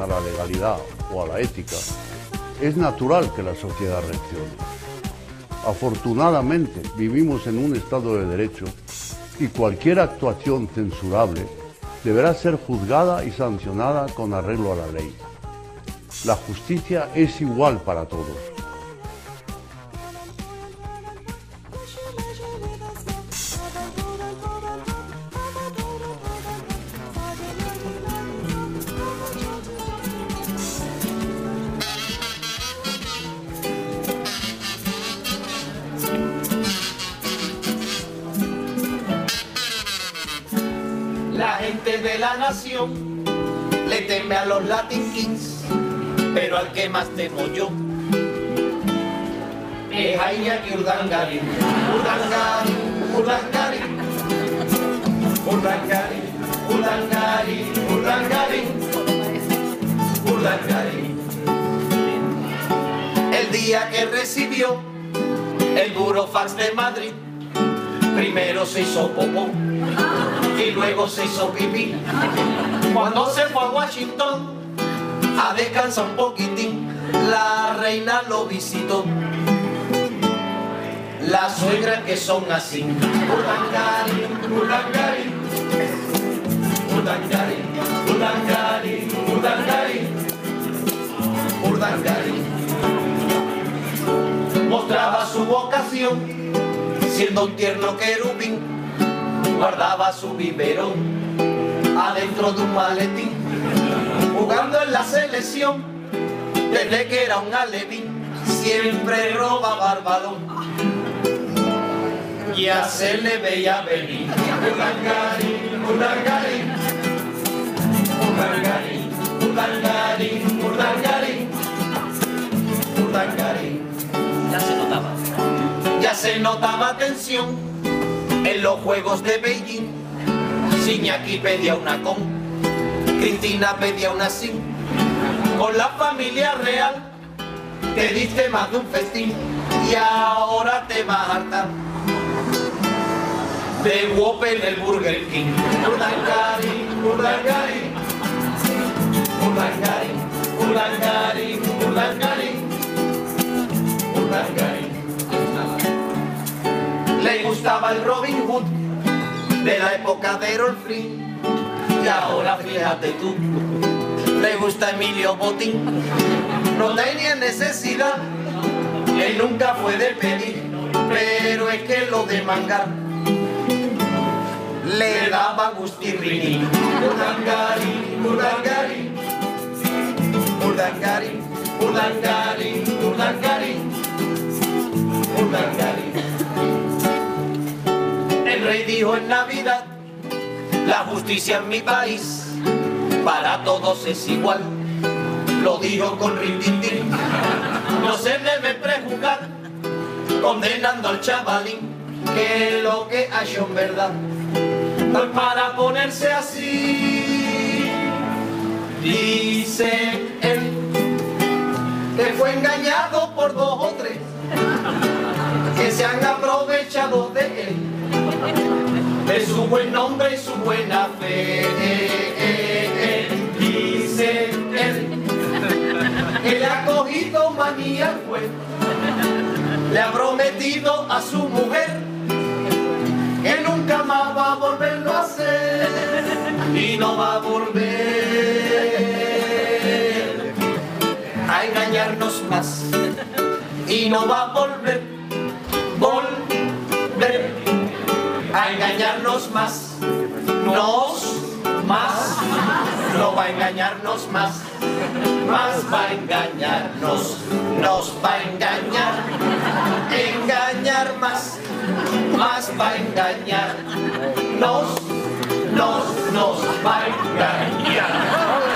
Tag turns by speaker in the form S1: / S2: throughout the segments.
S1: a la legalidad o a la ética, es natural que la sociedad reaccione. Afortunadamente vivimos en un Estado de Derecho y cualquier actuación censurable deberá ser juzgada y sancionada con arreglo a la ley. La justicia es igual para todos.
S2: Latin Kings, pero al que más temo yo es a Iñaki Urdangarín. Urdangarín, Urdangarín, Urdangarín, Urdangarín, Urdangarín, Urdangarín. El día que recibió el burofax de Madrid, primero se hizo popó y luego se hizo pipí. Cuando se fue a Washington a descansar un poquitín, la reina lo visitó. Las suegras que son así. Urdangarín, Urdangarín, Urdangarín, Urdangarín, Urdangarín, Urdangarín. Mostraba su vocación siendo un tierno querubín guardaba su biberón adentro de un maletín, jugando en la selección, desde que era un alevín, siempre robaba el balón. Ya se le veía venir. Urdangarín, Urdangarín, Urdangarín, Urdangarín, Urdangarín, Urdangarín. Ya se notaba. Ya se notaba tensión en los Juegos de Beijing. Siñaki pedía una con, Cristina pedía una sin. Con la familia real te diste más de un festín y ahora te vas a hartar de Whopper el Burger King. Le gustaba el Robin Hood de la época de Errol Flynn. Ahora fíjate tú, le gusta Emilio Botín. No tenía necesidad, él nunca fue de pedir, pero es que lo de mangar le daba gustirrini. Urdangarín, Urdangarín, Urdangarín, Urdangarín, Urdangarín, Urdangarín. El rey dijo en Navidad, la justicia en mi país para todos es igual. Lo dijo con rintintín, no se debe prejuzgar, condenando al chavalín, que lo que ha hecho en verdad no es para ponerse así. Dice él que fue engañado por dos o tres que se han aprovechado de él, de su buen nombre y su buena fe. Dice él. Le ha cogido manía al juez, le ha prometido a su mujer que nunca más va a volverlo a hacer. Y no va a volver a engañarnos más. Y no va a volver, volver a engañarnos más, nos más, no va a engañarnos más, más va a engañarnos, nos va a engañar, engañar más, más va a engañar, nos, nos, nos va a engañar.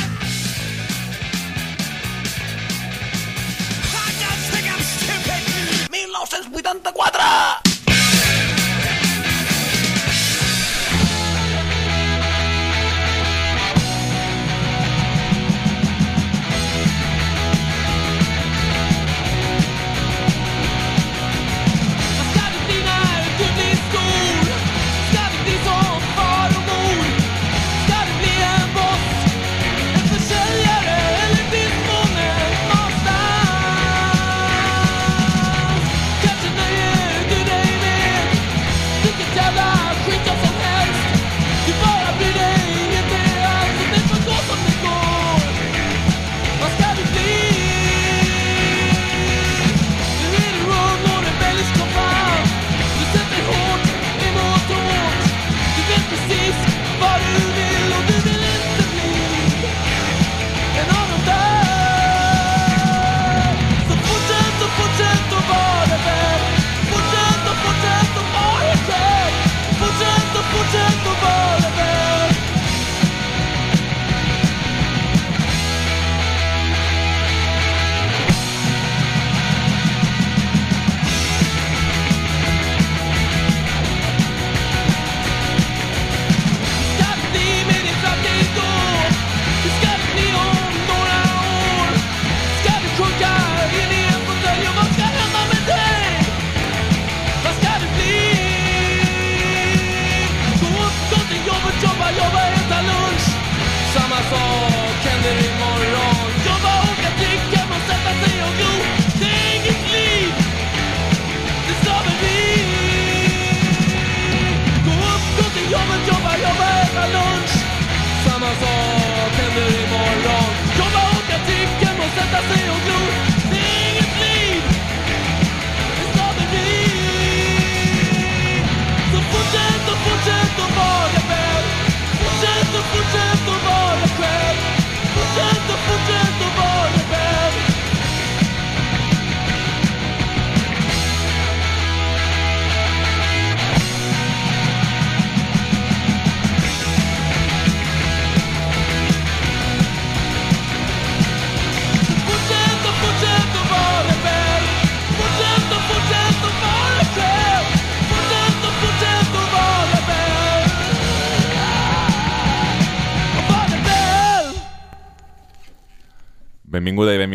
S3: 1984!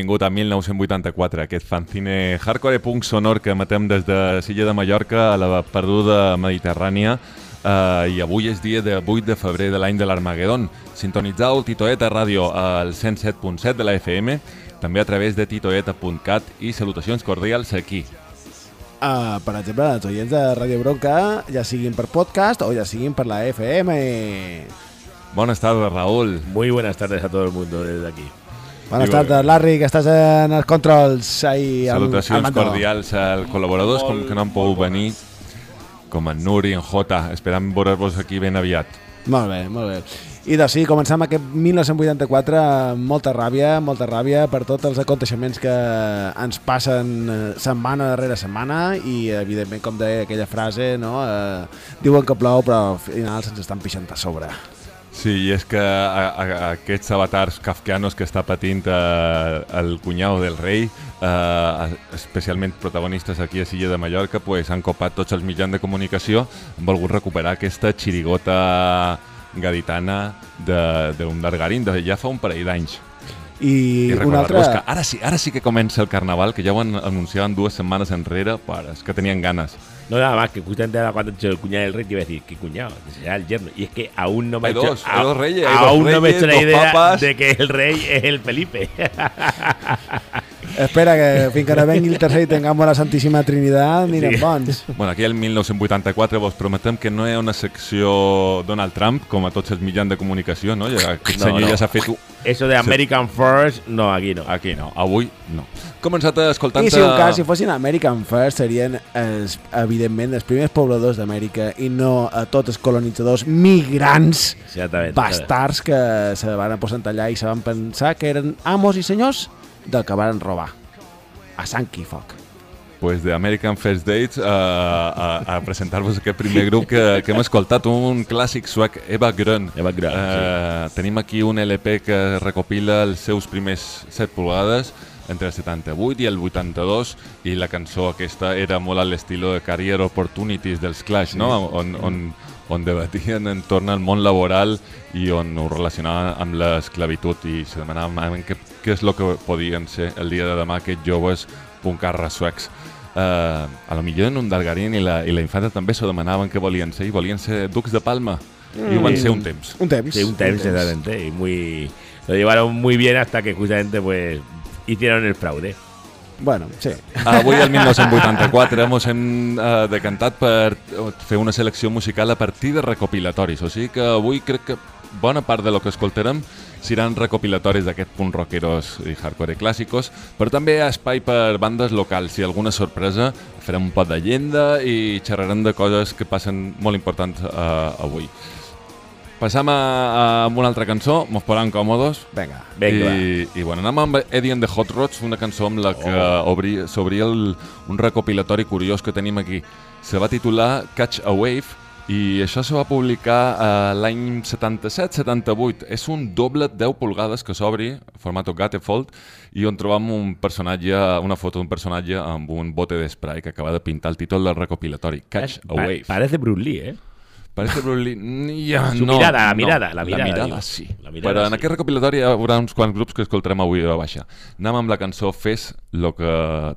S3: Benvingut a 1984, aquest fanzine hardcore punk sonor que matem des de Silla de Mallorca a la perduda Mediterrània eh, i avui és dia de 8 de febrer de l'any de l'Armagedon. Sintonitzau Titoeta Ràdio al 107.7 de la FM, també a través de titoeta.cat i salutacions cordials aquí.
S4: Uh, per exemple, els oients de Ràdio Bronca, ja siguin per podcast o ja siguin per la FM.
S3: Buenas tardes, Raúl.
S5: Muy buenas tardes a todo el mundo desde aquí.
S4: Buenas tardes, Larry, que estàs en els controls. Ahí,
S3: Salutacions
S4: al, al
S3: cordials als col·laboradors com que no han pogut venir, com en Nuri, en Jota. Esperam veure-vos aquí ben aviat.
S4: Molt bé, molt bé. I doncs sí, comencem aquest 1984 amb molta ràbia, molta ràbia per tots els aconteixements que ens passen eh, setmana darrere setmana i evidentment, com deia aquella frase, no? eh, diuen que plou però al final se'ns estan pixant a sobre.
S3: Sí, i és que a, a, a aquests avatars kafkianos que està patint eh, el cunyau del rei, eh, especialment protagonistes aquí a Silla de Mallorca, pues, han copat tots els mitjans de comunicació, han volgut recuperar aquesta xirigota gaditana d'un Dargarín de ja fa un parell d'anys.
S4: I,
S3: I
S4: una altra...
S3: que ara sí, ara sí que comença el carnaval, que ja ho anunciaven dues setmanes enrere, però és que tenien ganes.
S5: No, nada más, que justamente cuando el cuñado del rey te iba a decir, ¿qué cuñado? Será el yerno. Y es que aún no me ha hecho,
S3: dos, dos reyes, hay
S5: aún
S3: dos
S5: no me he hecho la
S3: reyes,
S5: idea
S3: papas.
S5: de que el rey es el Felipe.
S4: Espera, que fins que no vengui el tercer i tinguem la Santíssima Trinitat, anirem
S5: Sí.
S4: bons.
S3: Bueno, aquí el 1984 vos prometem que no hi ha una secció Donald Trump, com a tots els mitjans de comunicació, no? Ja, aquest
S5: No,
S3: senyor
S5: no.
S3: ja s'ha fet...
S5: Eso de American First, no, aquí no.
S3: Aquí no, avui no. Començat escoltant...
S4: I si un cas, si fossin American First, serien, els, evidentment, els primers pobladors d'Amèrica i no a tots els colonitzadors migrants bastards que se van aposentar allà i se van pensar que eren amos i senyors del que van robar. a Sanky Foc.
S6: pues de American First Dates a, a, a presentar-vos aquest primer grup que, que hem escoltat, un clàssic suec, Eva Grön.
S7: Eva Grön,
S6: Eh, Tenim aquí un LP que recopila els seus primers 7 pulgades entre el 78 i el 82 i la cançó aquesta era molt a l'estilo de Career Opportunities dels Clash, no? On, on, on debatien entorn al món laboral i on ho relacionaven amb l'esclavitud i se demanaven què, què és el que podien ser el dia de demà aquests joves puncarres suecs. Uh, a lo millor en un Dalgarín i la, i la infanta també s'ho demanaven què volien ser i volien ser ducs de Palma i ho van ser un temps.
S4: Un temps.
S7: Sí, un temps, exactamente. Y muy. Lo llevaron muy bien hasta que justamente, pues. Hicieron el fraude.
S4: Bueno, sí.
S6: Avui, el 1984, ens hem eh, decantat per fer una selecció musical a partir de recopilatoris. O sigui que avui crec que bona part de lo que escoltarem seran recopilatoris d'aquests punt rockeros i hardcore clàssicos, però també hi ha espai per bandes locals. Si alguna sorpresa, farem un pot de llegenda i xerrarem de coses que passen molt importants eh, avui. Passam a, a, amb una altra cançó, mos posem còmodes.
S4: Vinga.
S7: Vinga,
S6: I, I bueno, anem amb Eddie and the Hot Rods, una cançó amb la que oh. obri, s'obria un recopilatori curiós que tenim aquí. Se va titular Catch a Wave i això se va publicar eh, l'any 77-78. És un doble 10 pulgades que s'obri, format Gatefold, i on trobam un personatge, una foto d'un personatge amb un bote de spray que acaba de pintar el títol del recopilatori, Catch a
S7: Pa-
S6: Wave.
S7: parece Bruce Lee, ¿eh?
S6: Parece Bruce Lee. Ja, no,
S7: mirada, la
S6: no.
S7: mirada, la mirada,
S6: La mirada, sí.
S7: La mirada,
S6: Però en
S7: sí.
S6: aquest recopilatori hi haurà uns quants grups que escoltarem avui a baixa. Anem amb la cançó Fes lo que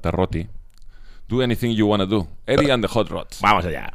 S6: t'arroti. Do anything you wanna do. Eddie and the Hot Rods.
S7: Vamos allá.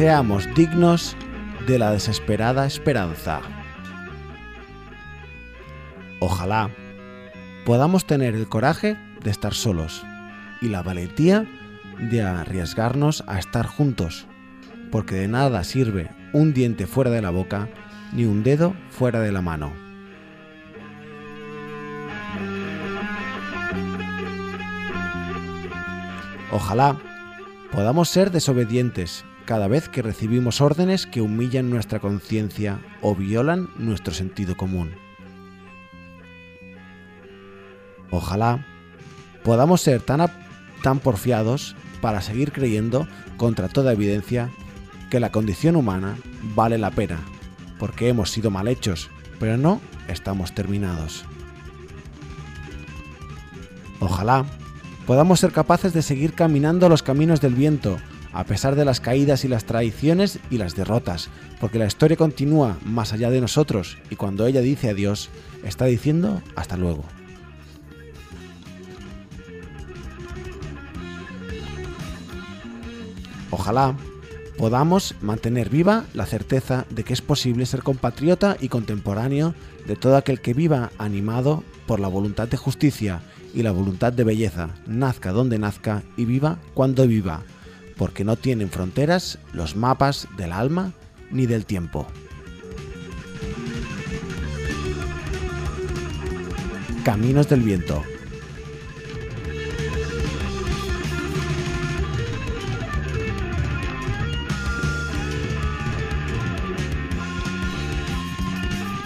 S4: Seamos dignos de la desesperada esperanza. Ojalá podamos tener el coraje de estar solos y la valentía de arriesgarnos a estar juntos, porque de nada sirve un diente fuera de la boca ni un dedo fuera de la mano. Ojalá podamos ser desobedientes cada vez que recibimos órdenes que humillan nuestra conciencia o violan nuestro sentido común. Ojalá podamos ser tan, tan porfiados para seguir creyendo contra toda evidencia que la condición humana vale la pena, porque hemos sido mal hechos, pero no estamos terminados. Ojalá podamos ser capaces de seguir caminando los caminos del viento, a pesar de las caídas y las traiciones y las derrotas, porque la historia continúa más allá de nosotros y cuando ella dice adiós, está diciendo hasta luego. Ojalá podamos mantener viva la certeza de que es posible ser compatriota y contemporáneo de todo aquel que viva animado por la voluntad de justicia y la voluntad de belleza, nazca donde nazca y viva cuando viva, porque no tienen fronteras los mapas del alma ni del tiempo. Caminos del viento.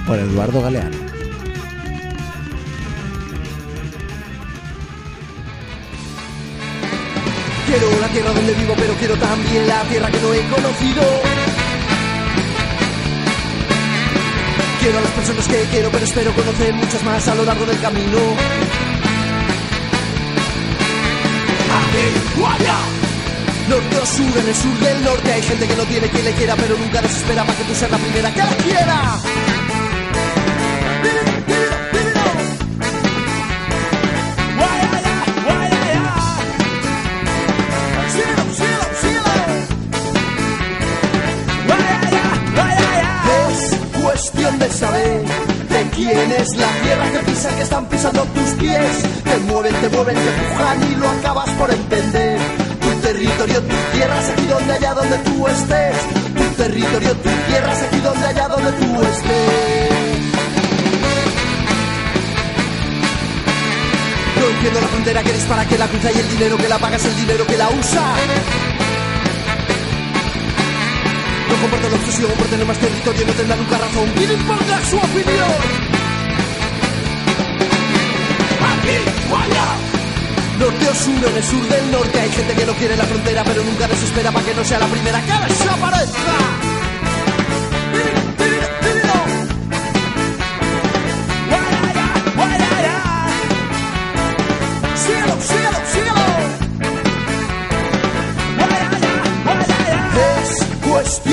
S4: Por Eduardo Galeano.
S8: Quiero la tierra donde vivo, pero quiero también la tierra que no he conocido. Quiero a las personas que quiero, pero espero conocer muchas más a lo largo del camino. Aquí o allá. Norte o sur, en el sur del norte hay gente que no tiene quien le quiera, pero nunca desespera para que tú seas la primera que la quiera. Saber de quién es la tierra que pisa, que están pisando tus pies. Te mueven, te mueven, te empujan y lo acabas por entender. Tu territorio, tus tierras, aquí donde allá donde tú estés. Tu territorio, tus tierras, aquí donde allá donde tú estés. No entiendo la frontera que dispara, que la cruza y el dinero que la paga es el dinero que la usa. Comparto la obsesión por tener más territorio, no tendrá nunca razón. ¿Quién importa su opinión? Aquí allá. Norte o sur, en el sur del norte hay gente que no quiere la frontera, pero nunca desespera para que no sea la primera que desaparezca.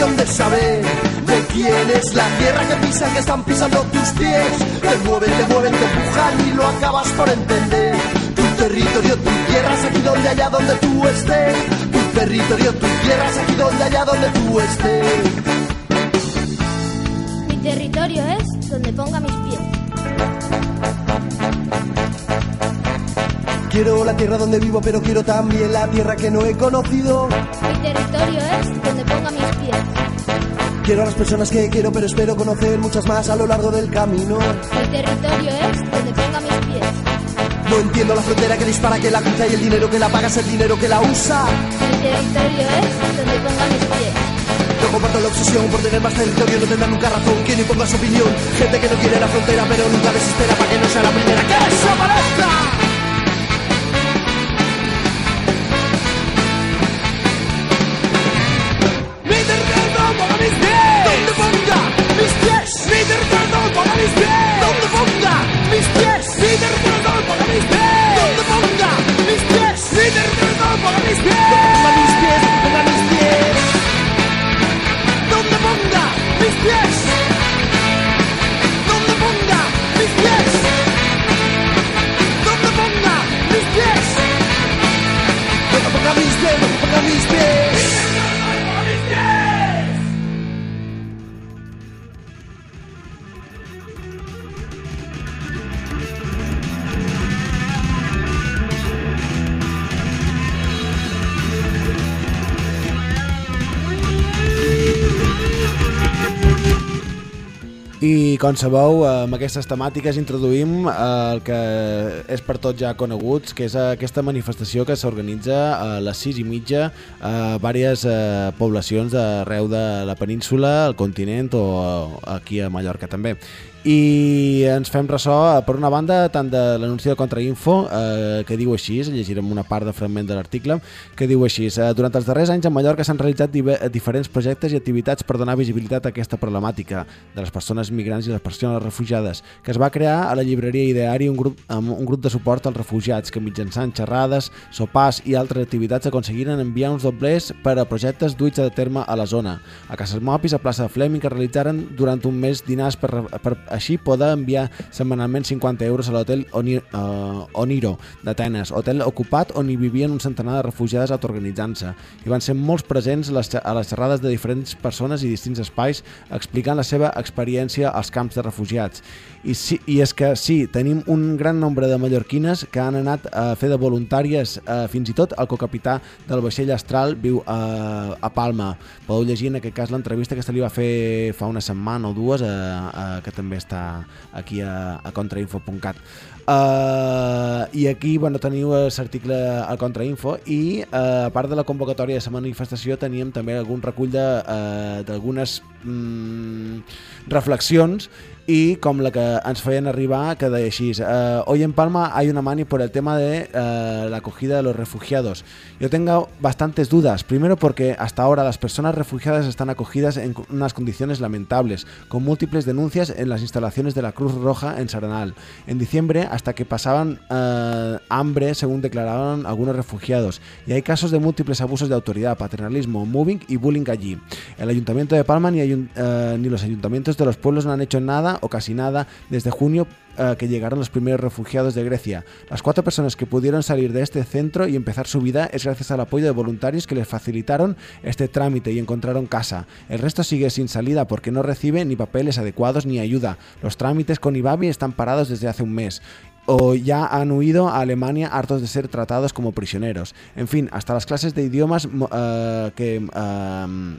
S8: Es cuestión de saber de quién es la tierra que pisa, que están pisando tus pies. Te mueven, te mueven, te empujan y lo acabas por entender. Tu territorio, tus tierras, aquí donde allá donde tú estés. Tu territorio, tus tierras, aquí donde allá donde tú estés.
S9: Mi territorio es donde ponga mis pies.
S8: Quiero la tierra donde vivo, pero quiero también la tierra que no he conocido.
S9: Mi territorio es donde ponga mis pies.
S8: Quiero a las personas que quiero, pero espero conocer muchas más a lo largo del camino.
S9: Mi territorio es donde ponga mis pies.
S8: No entiendo la frontera que dispara, que la cruza y el dinero que la paga es el dinero que la usa.
S9: Mi territorio es donde ponga mis pies.
S8: No comparto la obsesión por tener más territorio, no tendrá nunca razón quien imponga su opinión. Gente que no quiere la frontera, pero nunca desespera para que no sea la primera que desaparezca. Anamizdim,
S4: anamizdim com sabeu, amb aquestes temàtiques introduïm eh, el que és per tots ja coneguts, que és aquesta manifestació que s'organitza a les 6 i mitja a diverses eh, poblacions d'arreu de la península, el continent o aquí a Mallorca també. I ens fem ressò, eh, per una banda, tant de l'anunci de Contrainfo, eh, que diu així, llegirem una part de fragment de l'article, que diu així, eh, durant els darrers anys a Mallorca s'han realitzat diferents projectes i activitats per donar visibilitat a aquesta problemàtica de les persones migrants i les persones refugiades, que es va crear a la llibreria Ideari un grup, amb un grup de suport als refugiats que mitjançant xerrades, sopars i altres activitats aconseguiren enviar uns doblers per a projectes duits a terme a la zona. A Cases Mopis, a plaça de Fleming, que realitzaren durant un mes dinars per, per així poder enviar setmanalment 50 euros a l'hotel Oni, uh, Oniro d'Atenes, hotel ocupat on hi vivien un centenar de refugiades autoorganitzant-se. I van ser molts presents a les xerrades de diferents persones i distints espais explicant la seva experiència als camps de refugiats. I, sí, I és que sí, tenim un gran nombre de mallorquines que han anat a fer de voluntàries, eh, fins i tot el cocapità del vaixell Astral viu a, a Palma. Podeu llegir en aquest cas l'entrevista que se li va fer fa una setmana o dues, eh, eh, que també està aquí a, a contrainfo.cat. Uh, I aquí bueno, teniu l'article a Contrainfo i uh, a part de la convocatòria de la manifestació teníem també algun recull d'algunes mm, reflexions y como la que ens feien arribar que deia així eh, hoy en Palma hay una mani por el tema de eh, la acogida de los refugiados yo tengo bastantes dudas. Primero porque hasta ahora las personas refugiadas están acogidas en unas condiciones lamentables con múltiples denuncias en las instalaciones de la Cruz Roja en Saranal en diciembre hasta que pasaban eh, hambre según declararon algunos refugiados. Y hay casos de múltiples abusos de autoridad paternalismo moving y bullying allí. El ayuntamiento de Palma ni los ayuntamientos de los pueblos no han hecho nada o casi nada desde junio eh, que llegaron los primeros refugiados de Grecia. Las cuatro personas que pudieron salir de este centro y empezar su vida es gracias al apoyo de voluntarios que les facilitaron este trámite y encontraron casa. El resto sigue sin salida porque no recibe ni papeles adecuados ni ayuda. Los trámites con Ibabi están parados desde hace un mes o ya han huido a Alemania hartos de ser tratados como prisioneros. En fin, hasta las clases de idiomas eh, que... eh,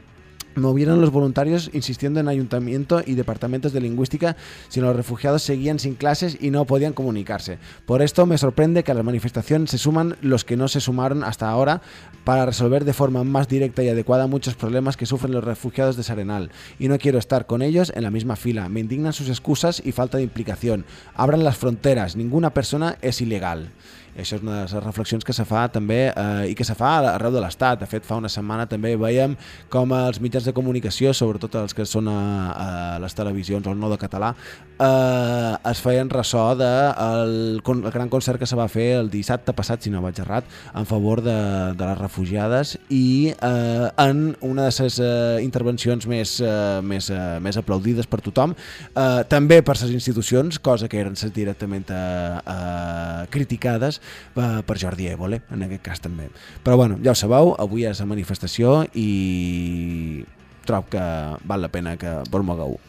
S4: movieron los voluntarios insistiendo en ayuntamiento y departamentos de lingüística, sino los refugiados seguían sin clases y no podían comunicarse. Por esto me sorprende que a la manifestación se suman los que no se sumaron hasta ahora para resolver de forma más directa y adecuada muchos problemas que sufren los refugiados de Sarenal. Y no quiero estar con ellos en la misma fila. Me indignan sus excusas y falta de implicación. Abran las fronteras. Ninguna persona es ilegal. I això és una de les reflexions que se fa també eh, i que se fa arreu de l'Estat. De fet, fa una setmana també veiem com els mitjans de comunicació, sobretot els que són a, a les televisions o el no de català, eh, es feien ressò de el, gran concert que se va fer el dissabte passat, si no vaig errat, en favor de, de les refugiades i eh, en una de les eh, intervencions més, eh, més, eh, més aplaudides per tothom, eh, també per les institucions, cosa que eren ses directament eh, eh, criticades eh, per Jordi Évole, en aquest cas també. Però bueno, ja ho sabeu, avui és la manifestació i trob que val la pena que promogueu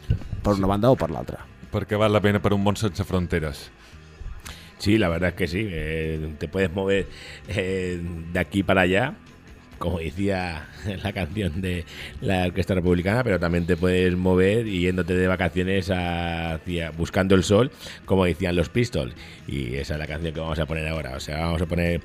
S4: per una banda o per l'altra.
S6: Perquè val la pena per un món sense fronteres.
S5: Sí, la verdad es que sí. eh, te puedes mover eh, de aquí para allá, como decía la canción de la Orquesta Republicana, pero también te puedes mover yéndote de vacaciones hacia buscando el sol, como decían los Pistols. Y esa es la canción que vamos a poner ahora. O sea, vamos a poner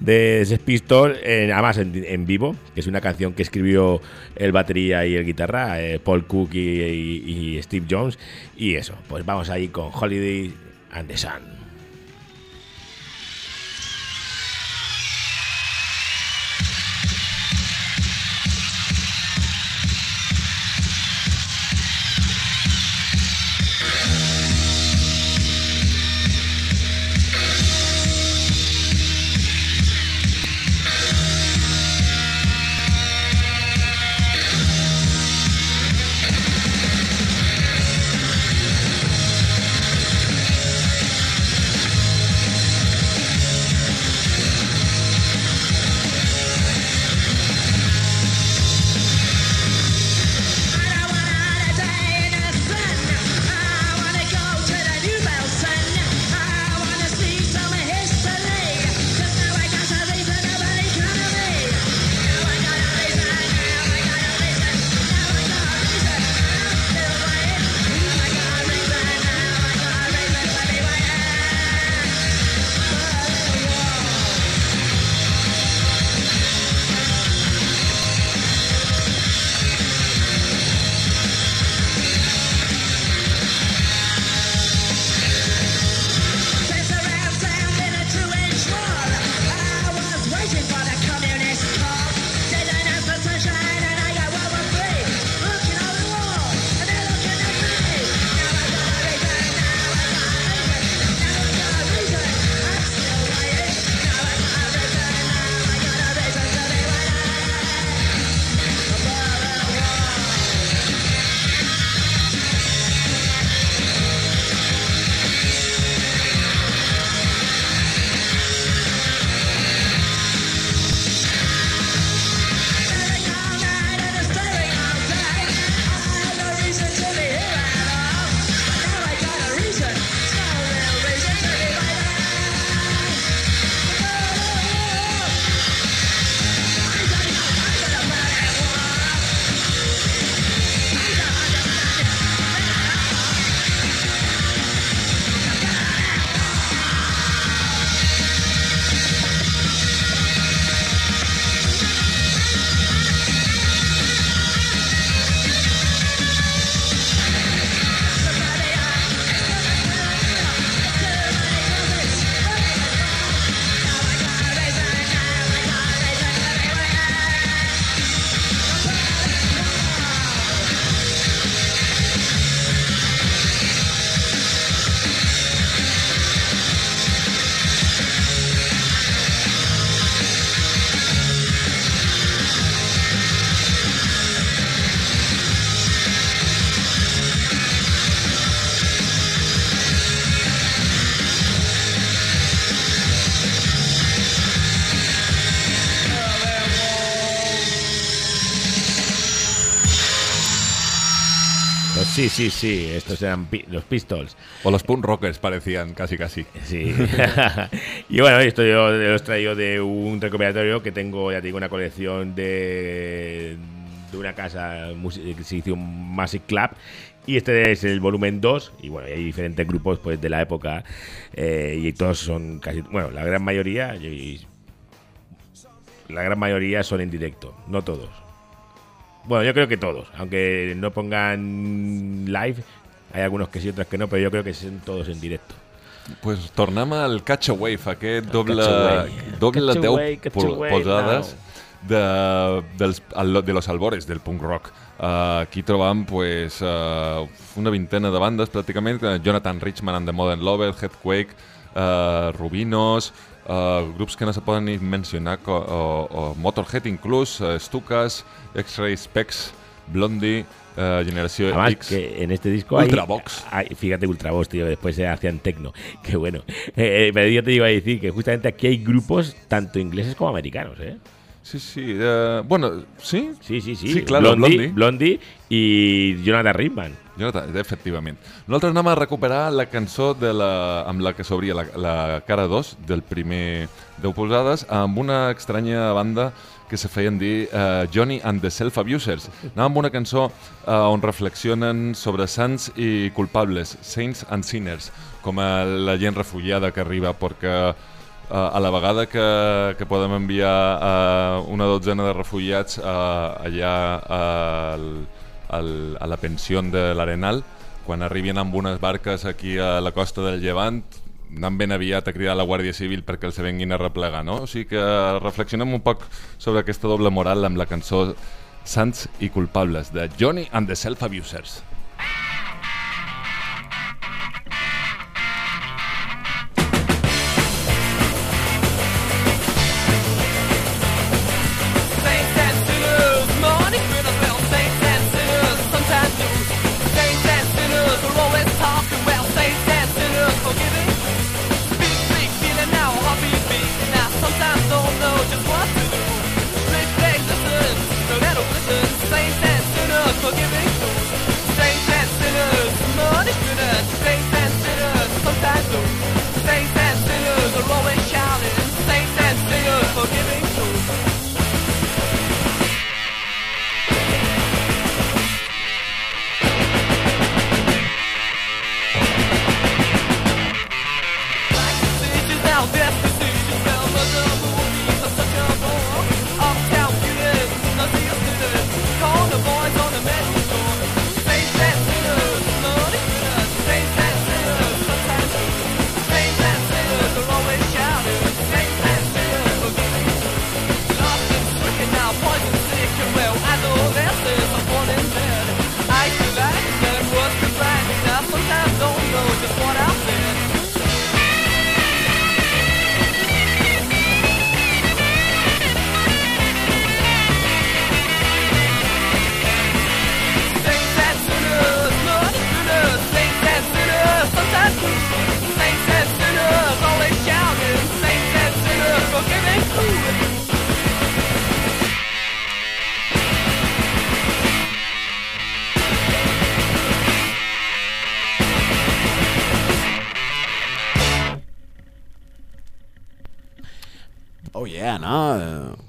S5: de ese Pistols, además en, en vivo, que es una canción que escribió el batería y el guitarra, eh, Paul Cook y, y- y Steve Jones. Y eso, pues vamos ahí con Holiday and the Sun. Sí, sí, sí, estos eran pi- los Pistols.
S6: O los punk rockers parecían, casi casi.
S5: Sí. y bueno, esto yo los traigo de un recopilatorio que tengo, ya te digo, una colección de, de una casa que se hizo un Magic Club. Y este es el volumen 2. Y bueno, hay diferentes grupos pues de la época. eh, y todos son casi. Bueno, la gran mayoría. y- la gran mayoría son en directo, no todos. Bueno, yo creo que todos, aunque no pongan live, hay algunos que sí, otros que no, pero yo creo que son todos en directo.
S6: Pues tornem al Catch a Wave, aquest doble,
S5: Catch-Away.
S6: doble
S5: Catch-Away,
S6: 10
S5: Catch-Away
S6: pol- polzades de, dels, de los albores del punk rock. Uh, aquí trobam pues, uh, una vintena de bandes pràcticament, eh, Jonathan Richman and the Modern Lover, Headquake, uh, Rubinos, uh, grups que no se poden ni mencionar, o, o Motorhead inclús, uh, Stukas, X-Ray Specs, Blondie, uh, Generació
S5: Además,
S6: X,
S5: que en este disco hay-
S6: Ultravox.
S5: hay- fíjate, Ultravox, tío, que después se hacían tecno. Qué bueno. Eh, eh, pero yo te iba a decir que justamente aquí hay grupos tanto ingleses como americanos, ¿eh?
S6: Sí, sí. eh, bueno, ¿sí?
S5: Sí, sí, sí.
S6: Sí, claro,
S5: Blondie,
S6: Blondie.
S5: Blondie y Jonathan Richman.
S6: Jonathan, efectivament. Nosaltres anem a recuperar la cançó de la, amb la que s'obria la, la cara 2 del primer 10 polzades amb una estranya banda que se feien dir uh, Johnny and the Self-Abusers. Anàvem amb una cançó uh, on reflexionen sobre sants i culpables, saints and sinners, com a la gent refugiada que arriba perquè uh, a la vegada que, que podem enviar uh, una dotzena de refugiats uh, allà al, al, a la pensió de l'Arenal, quan arribin amb unes barques aquí a la costa del Llevant, anant ben aviat a cridar la Guàrdia Civil perquè els venguin a replegar, no? O sigui que reflexionem un poc sobre aquesta doble moral amb la cançó Sants i culpables de Johnny and the Self-Abusers.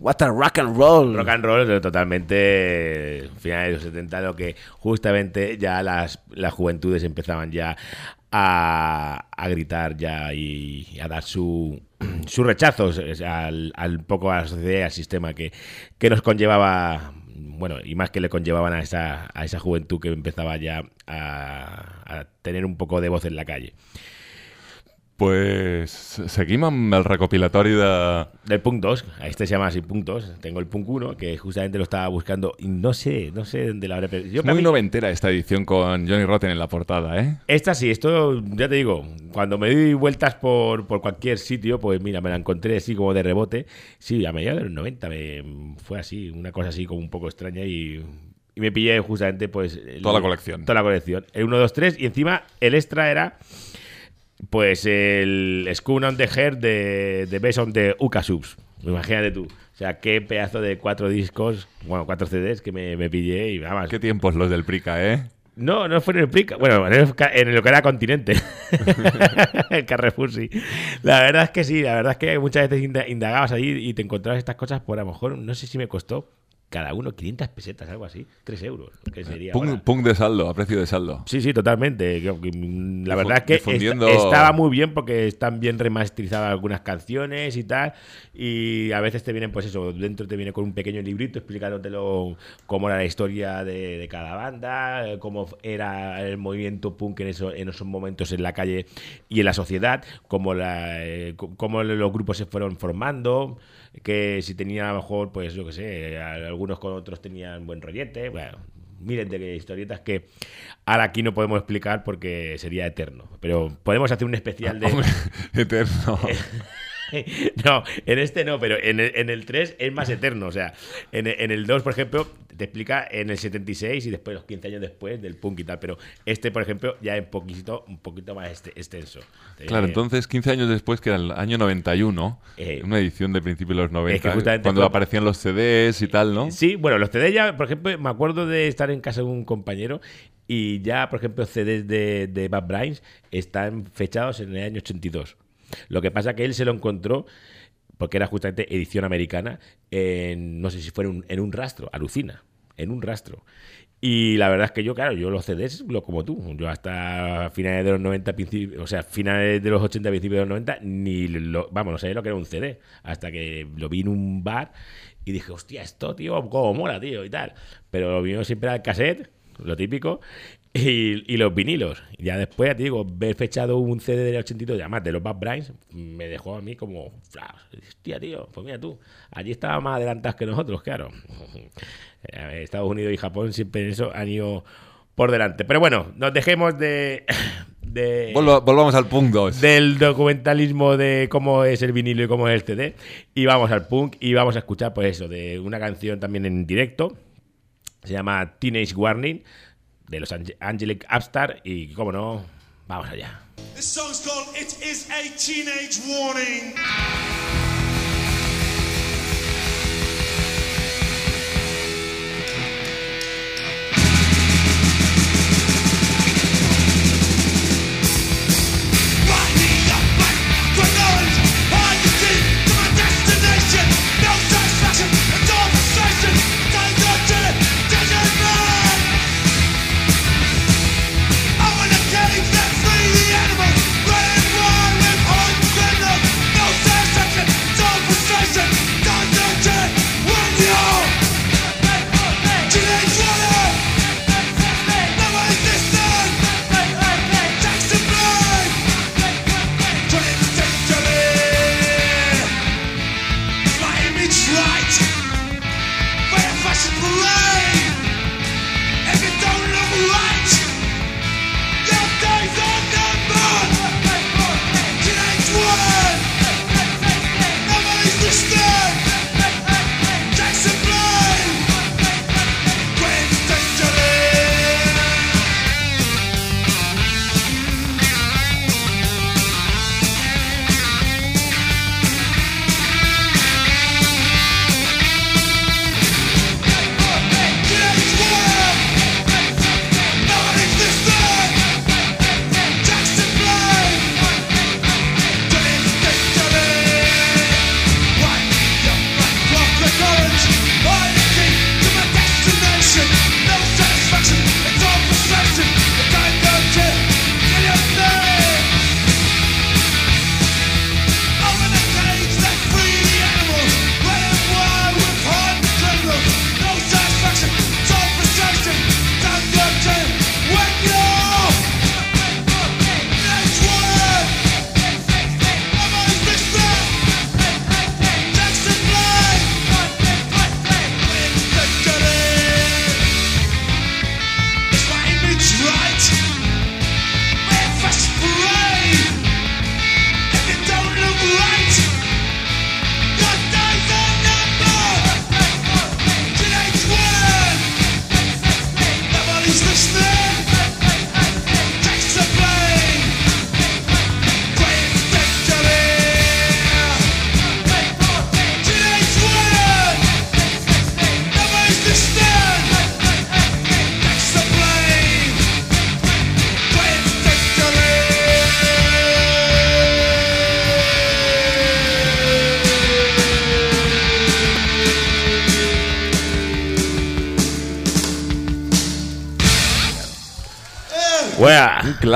S10: What a
S4: rock and roll.
S5: Rock and roll totalmente finales de los 70, lo que justamente ya las, las juventudes empezaban ya a, a gritar ya y a dar su, su rechazo al, al poco a la sociedad al sistema que, que nos conllevaba, bueno, y más que le conllevaban a esa, a esa juventud que empezaba ya a tener un poco de voz en la calle.
S6: Pues seguim amb el recopilatori de...
S5: Del Punk 2, este se llama así Punk 2. Tengo el Punk 1, que justamente lo estaba buscando y no sé, no sé dónde la habré perdido.
S6: Es muy
S5: mí-
S6: noventera esta edición con Johnny Rotten en la portada, ¿eh?
S5: Esta sí, esto ya te digo, cuando me di vueltas por, por cualquier sitio, pues mira, me la encontré así como de rebote. Sí, a mediados de los 90 me, fue así, una cosa así como un poco extraña y, y me pillé justamente pues... el-
S6: Toda la colección.
S5: Toda la colección. El 1, 2, 3 y encima el extra era pues el Schoon on the Hair de, de Best on the Uka Subs. Imagínate tú. O sea, qué pedazo de cuatro discos, bueno, cuatro CDs que me, me pillé y vamos.
S6: Qué tiempos los del Prica, ¿eh?
S5: No, no fue en el Prica. Bueno, en, el en lo que era continente. el Carrefour, sí. La verdad es que sí, la verdad es que muchas veces inda- indagabas ahí y te encontrabas estas cosas por a lo mejor, no sé si me costó cada uno 500 pesetas, algo así, 3 euros, que sería.
S6: Punk, punk de saldo, a precio de saldo.
S5: Sí, sí, totalmente. Mm, La verdad es que
S6: difundiendo-
S5: est- estaba muy bien porque están bien remasterizadas algunas canciones y tal. Y a veces te vienen, pues eso, dentro te viene con un pequeño librito explicándotelo cómo era la historia de, de cada banda, eh, cómo era el movimiento punk en, eso- en esos momentos en la calle y en la sociedad, cómo, la, eh, cómo los grupos se fueron formando, que si tenía a lo mejor, pues yo qué sé, algunos con otros tenían buen rollete, bueno, miles de historietas que ahora aquí no podemos explicar porque sería eterno. Pero podemos hacer un especial de...
S6: Hombre, eterno.
S5: no, en este no, pero en el, en el 3 es más eterno. O sea, en, en el 2, por ejemplo, te explica en el 76 y después los 15 años después del punk y tal. Pero este, por ejemplo, ya es un poquito, un poquito más este- extenso.
S6: Claro,
S5: Eh,
S6: entonces 15 años después, que era el año 91,
S5: Eh,
S6: una edición de principios de los 90,
S5: justamente
S6: cuando
S5: fue-
S6: aparecían los CDs y tal, ¿no?
S5: Sí, bueno, los CDs ya, por ejemplo, me acuerdo de estar en casa de un compañero y ya, por ejemplo, CDs de, de Bad Brains están fechados en el año 82. Lo que pasa que él se lo encontró porque era justamente edición americana en, no sé si fue en un, en un rastro, alucina, en un rastro. Y la verdad es que yo, claro, yo los CDs, lo como tú, yo hasta finales de los 90, principi- o sea, finales de los 80, principios de los 90, ni lo, vamos, no sabía lo que era un CD, hasta que lo vi en un bar y dije, hostia, esto, tío, cómo mola, tío, y tal. Pero lo mío siempre era el cassette, lo típico, y, y los vinilos. Ya después, ya te digo, ver fechado un CD del 82, y además de los Bad Brains, me dejó a mí como, hostia, tío, pues mira tú, allí estaba más adelantados que nosotros, claro. Eh, Estados Unidos y Japón siempre en eso han ido por delante. Pero bueno, nos dejemos de... de
S6: Volva- volvamos al punk 2.
S5: del documentalismo de cómo es el vinilo y cómo es el CD. Y vamos al punk y vamos a escuchar, pues eso, de una canción también en directo. Se llama Teenage Warning, de los Ange- Angelic Upstart. Y como no, vamos allá.
S10: Song's called It Is a Teenage Warning.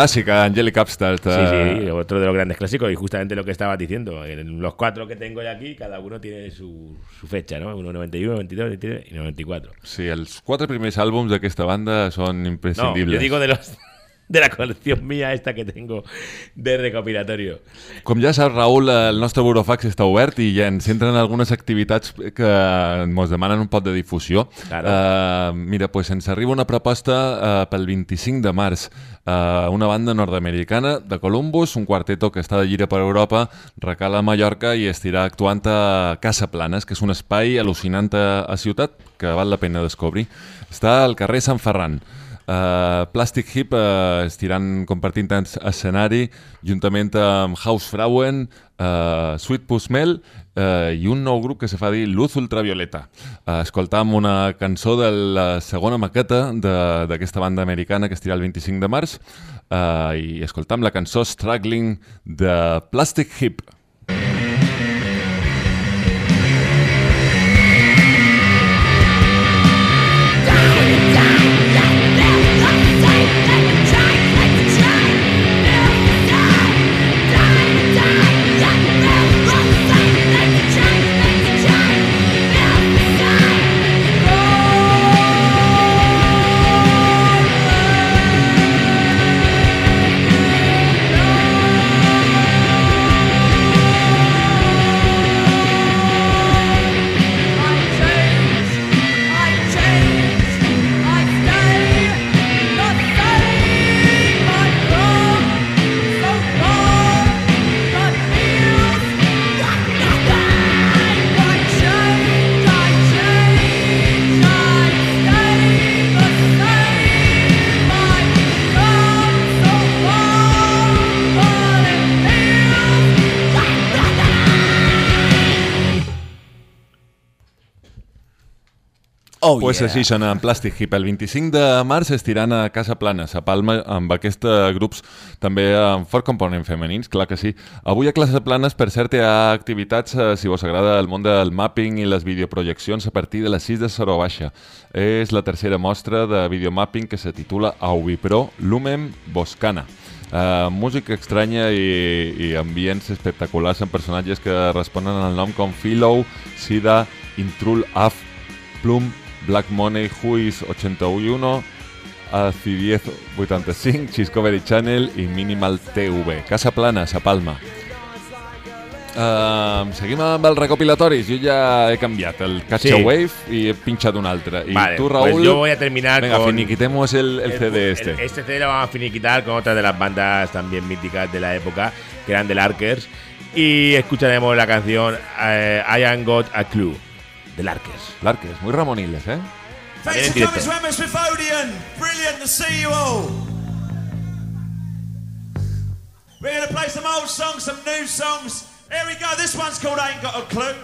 S6: Clásico, Angelic Upstart.
S5: Sí,
S6: eh,
S5: sí, otro de los grandes clásicos y justamente lo que estabas diciendo. En los cuatro que tengo aquí, cada uno tiene su, su fecha, ¿no? Uno 91, 92, 93 y 94.
S6: Sí, els quatre primers àlbums d'aquesta banda són
S5: No,
S6: imprescindibles.
S5: yo digo de los de la colección mía esta que tengo de recopilatorio.
S6: Com ja saps, Raül, el nostre burofax està obert i ja ens entren algunes activitats que ens demanen un pot de difusió.
S5: Claro.
S6: Uh, mira, pues ens arriba una proposta uh, pel 25 de març. Uh, una banda nord-americana de Columbus, un quarteto que està de gira per Europa, recala a Mallorca i estirà actuant a Casa Planes, que és un espai al·lucinant a, a ciutat que val la pena descobrir. Està al carrer Sant Ferran. Uh, Plastic Hip uh, estiran compartint es- escenari juntament amb Hausfrauen, uh, Sweet Pusmel uh, i un nou grup que se fa dir Luz Ultravioleta. Uh, escoltam una cançó de la segona maqueta d'aquesta banda americana que estirà el 25 de març uh, i escoltam la cançó Struggling de Plastic Hip.
S4: Oh,
S6: pues
S4: yeah.
S6: així són en Plastic Hip. El 25 de març estiran a Casa Plana, a Palma, amb aquests eh, grups també amb fort component femenins, clar que sí. Avui a Casa Planes, per cert, hi ha activitats, eh, si vos agrada el món del mapping i les videoprojeccions, a partir de les 6 de Soro Baixa. És la tercera mostra de videomapping que se titula Auvipro Lumen Boscana. Uh, música estranya i, i ambients espectaculars amb personatges que responen al nom com Philo, Sida, Intrul, Af, Plum, Black Money, Juiz 81, AC10 85, Discovery Channel i Minimal TV. Casa Plana, Sa Palma. Uh, seguim amb els recopilatoris. Jo ja he canviat el Catch
S5: Sí.
S6: a Wave i he pinxat un altre.
S5: Vale,
S6: tu,
S5: pues
S6: Raúl...
S5: yo voy a terminar
S6: Venga,
S5: con-
S6: finiquitemos el, el CD este.
S5: El- este CD lo vamos a finiquitar con otra de las bandas también míticas de la época, que eran The Larkers. Y escucharemos la canción eh, I Am Got a Clue, The Larkers.
S6: Larkers, muy ramoniles, ¿eh?
S10: Thanks for coming to with Odeon. Brilliant to see you all. We're going to play some old songs, some new songs. Here we go. This one's called Ain't Got a Clue.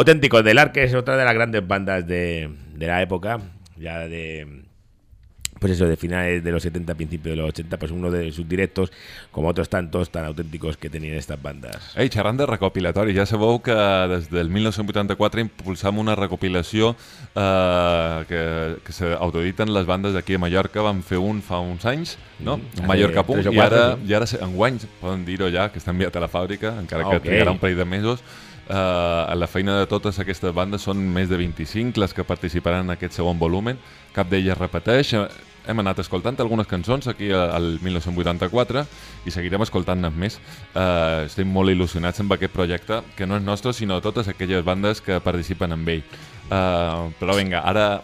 S5: Auténticos del Arque es otra de las grandes bandas de, de la época, ya de pues eso, de finales de los 70, principios de los 80, pues uno de sus directos, como otros tantos tan auténticos que tenían estas bandas.
S6: Ei, xerrant de recopilatori, ja sabeu que des del 1984 impulsam una recopilació eh, que, que s'autoditen les bandes d'aquí a Mallorca, vam fer un fa uns anys, no?
S5: Mm.
S6: Mallorca
S5: o
S6: i ara, i ara enguany, poden dir-ho ja, que està enviat a la fàbrica, encara que
S5: Ok.
S6: trigarà un parell de mesos, Uh, a la feina de totes aquestes bandes són més de 25 les que participaran en aquest segon volumen. Cap d'elles repeteix. Eh, hem anat escoltant algunes cançons aquí al 1984 i seguirem escoltant-ne més. Uh, estem molt il·lusionats amb aquest projecte que no és nostre sinó totes aquelles bandes que participen amb ell. Uh, però vinga, ara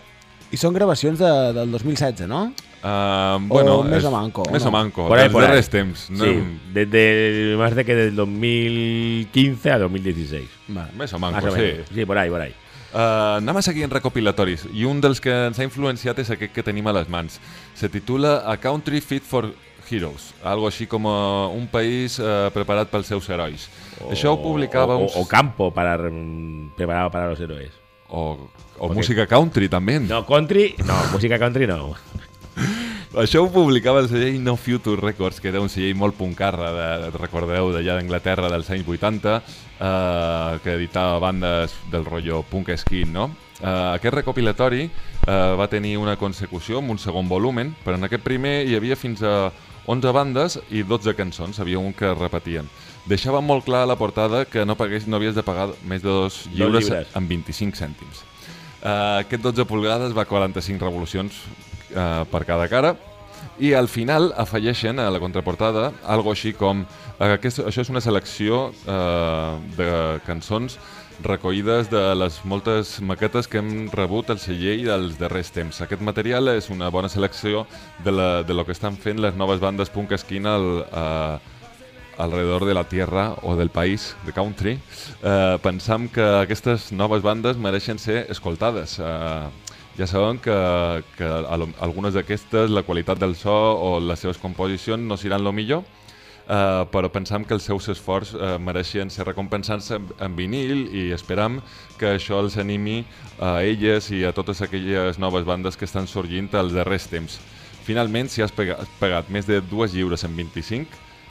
S4: I són gravacions de, del 2016, no?
S6: Uh, bueno,
S4: més
S6: és-
S4: a manco, o
S6: més
S4: no?
S6: a manco,
S5: Por ahí,
S6: dels
S5: por ahí.
S6: darrers temps no?
S5: Sí, desde más de que del 2015 a 2016.
S4: Va.
S6: més a manco,
S5: o
S6: sí.
S5: Sí, por ahí, por ahí.
S6: Uh, anem a seguir en recopilatoris i un dels que ens ha influenciat és aquest que tenim a les mans. Se titula A Country Fit for Heroes, algo així com uh, un país uh, preparat pels seus herois. Això ho publicava
S5: o,
S6: uns...
S5: o campo para preparado para los héroes.
S6: o, o música country també.
S5: No, country, no, música country no.
S6: Això ho publicava el segell No Future Records, que era un segell molt puncarra, de, de, recordeu, d'allà d'Anglaterra dels anys 80, eh, que editava bandes del rotllo punk skin, no? Eh, aquest recopilatori eh, va tenir una consecució amb un segon volumen, però en aquest primer hi havia fins a 11 bandes i 12 cançons, havia un que repetien. Deixava molt clar a la portada que no, pagués, no havies de pagar més de dos lliures,
S5: lliures.
S6: amb 25 cèntims. Uh, aquest 12 pulgades va a 45 revolucions uh, per cada cara i al final afegeixen a la contraportada algo així com aquest, això és una selecció uh, de cançons recollides de les moltes maquetes que hem rebut al celler dels darrers temps. Aquest material és una bona selecció de, la, de lo que estan fent les noves bandes punk esquina al, uh, alrededor de la tierra o del país, de country, eh, pensam que aquestes noves bandes mereixen ser escoltades. Eh, ja sabem que, que al- algunes d'aquestes, la qualitat del so o les seves composicions no seran lo millor, eh, però pensam que els seus esforços eh, mereixen ser recompensats en, en vinil i esperam que això els animi a elles i a totes aquelles noves bandes que estan sorgint als darrers temps. Finalment, si has pagat, pagat més de dues lliures en 25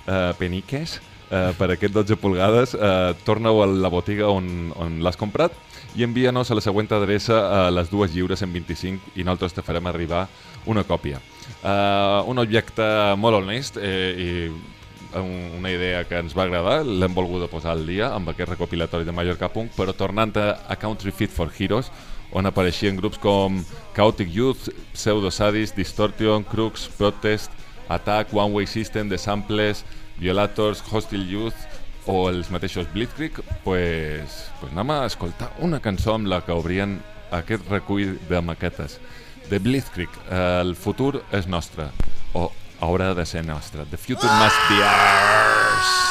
S6: eh, peniques eh, per aquest 12 pulgades, eh, torna-ho a la botiga on, on l'has comprat i envia-nos a la següent adreça a les dues lliures en 25 i nosaltres te farem arribar una còpia. Eh, un objecte molt honest eh, i un- una idea que ens va agradar, l'hem volgut posar al dia amb aquest recopilatori de Mallorca Punk, però tornant a, Country Fit for Heroes, on apareixien grups com Chaotic Youth, Pseudo Sadis, Distortion, Crux, Protest, Attack, One Way System, The Samples, Violators, Hostile Youth o els mateixos Blitzkrieg, pues, pues anem a escoltar una cançó amb la que obrien aquest recull de maquetes. De Blitzkrieg, el futur és nostre, o haurà de ser nostre. The future must be ours.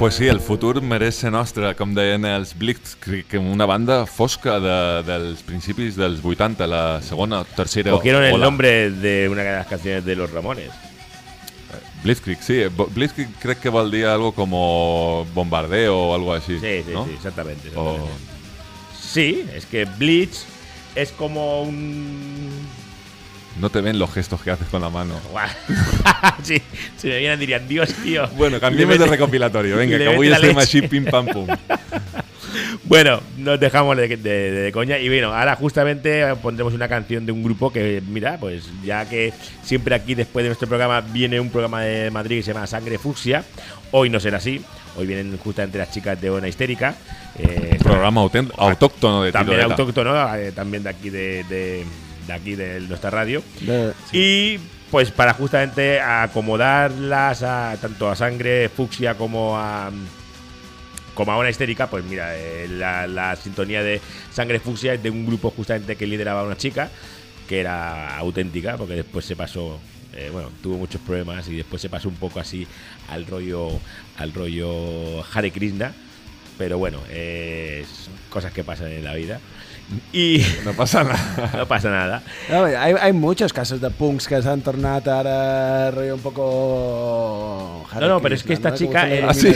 S6: Pues sí, el futur mereix ser nostre, com deien els Blitzkrieg, una banda fosca de, dels principis dels 80, la segona, tercera
S5: Cogieron el nombre de una de las canciones de los Ramones.
S6: Blitzkrieg, sí. Blitzkrieg crec que vol dir algo como bombardeo o algo así,
S5: Sí, sí,
S6: ¿no?
S5: sí, exactamente.
S6: O-.
S5: Sí, es que Bleach es como un...
S6: No te ven los gestos que haces con la mano.
S5: Sí, si me vieran dirían, Dios, tío.
S6: Bueno, cambiemos de recopilatorio. Venga, que
S5: la
S6: estem
S5: leche.
S6: així pim pam pum.
S5: Bueno, nos dejamos de, de- de coña y bueno, ahora justamente pondremos una canción de un grupo que, mira, pues ya que siempre aquí después de nuestro programa viene un programa de Madrid que se llama Sangre Fucsia, hoy no será así, hoy vienen justamente las chicas de Ona Histérica. eh,
S6: Programa autent- autóctono de
S5: también autóctono, eh, también de aquí de, de- de aquí de nuestra radio.
S4: De-
S5: Y pues para justamente acomodarlas a tanto a sangre fucsia como a como a una histérica, pues mira, eh, la, la sintonía de sangre fucsia es de un grupo justamente que lideraba una chica, que era auténtica, porque después se pasó, eh, bueno, tuvo muchos problemas y después se pasó un poco así al rollo, al rollo Hare Krishna, pero bueno, eh, cosas que pasan en la vida. Y
S6: No pasa nada.
S5: no pasa nada.
S4: No, hay, hay muchos casos de punks que s'han tornat ara rollo un poco... Hare
S5: No, no, pero es que esta
S4: ¿no?
S5: chica, eh, Ah, sí.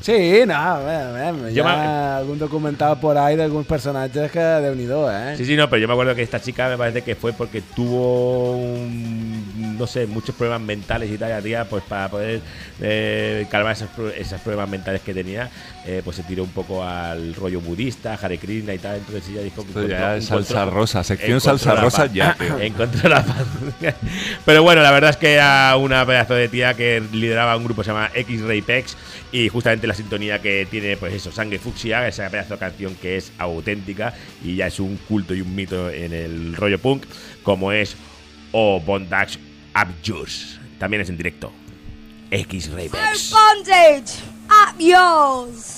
S4: Sí, no, a veure, a veure,
S5: Jo
S4: hi ha
S5: me-
S4: algun documental por ahí d'alguns personatges que déu nhi eh?
S5: Sí, sí, no, pero yo me acuerdo que esta chica me parece que fue porque tuvo, un- no sé, muchos problemas mentales y tal, y pues para poder eh, calmar esos, esos problemas mentales que tenía, eh, pues se tiró un poco al rollo budista, Hare Krishna y tal, entonces ella dijo que
S6: ya es salsa
S5: encontró-
S6: rosa, sección salsa rosa ya.
S5: Encontró la paz. Pero bueno, la verdad es que era una pedazo de tía que lideraba un grupo que se llama X-Ray Pex y justamente la sintonía que tiene, pues eso, Sangre Fucsia, esa pedazo de canción que es auténtica y ya es un culto y un mito en el rollo punk, como es O Bondage Abjures. También es en directo. X-Ray Pex.
S9: bondage up yours.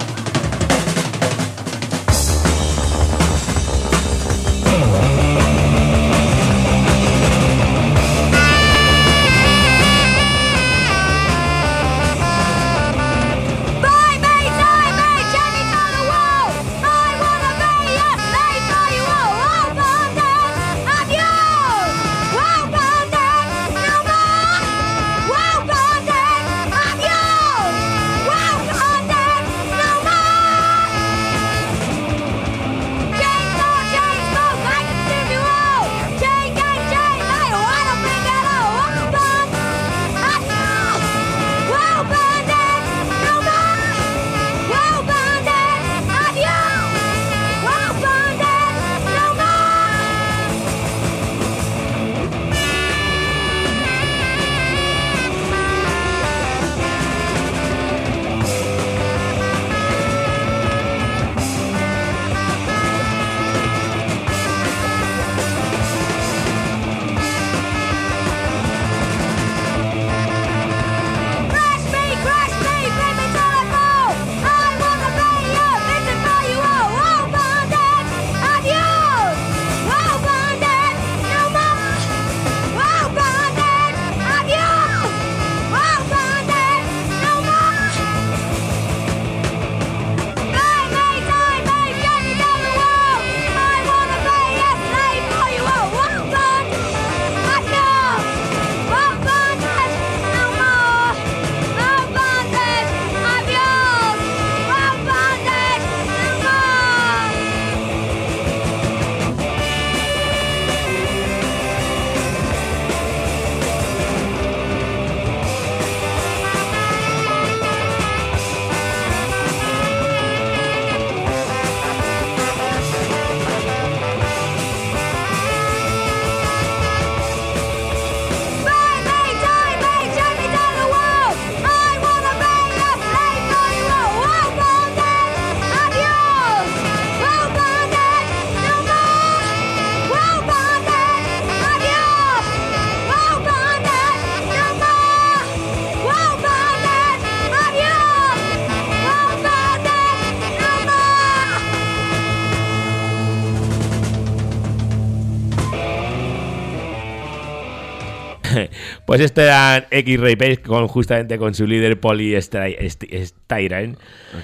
S5: Pues este era X-Ray Page con, justamente con su líder Polly Styren.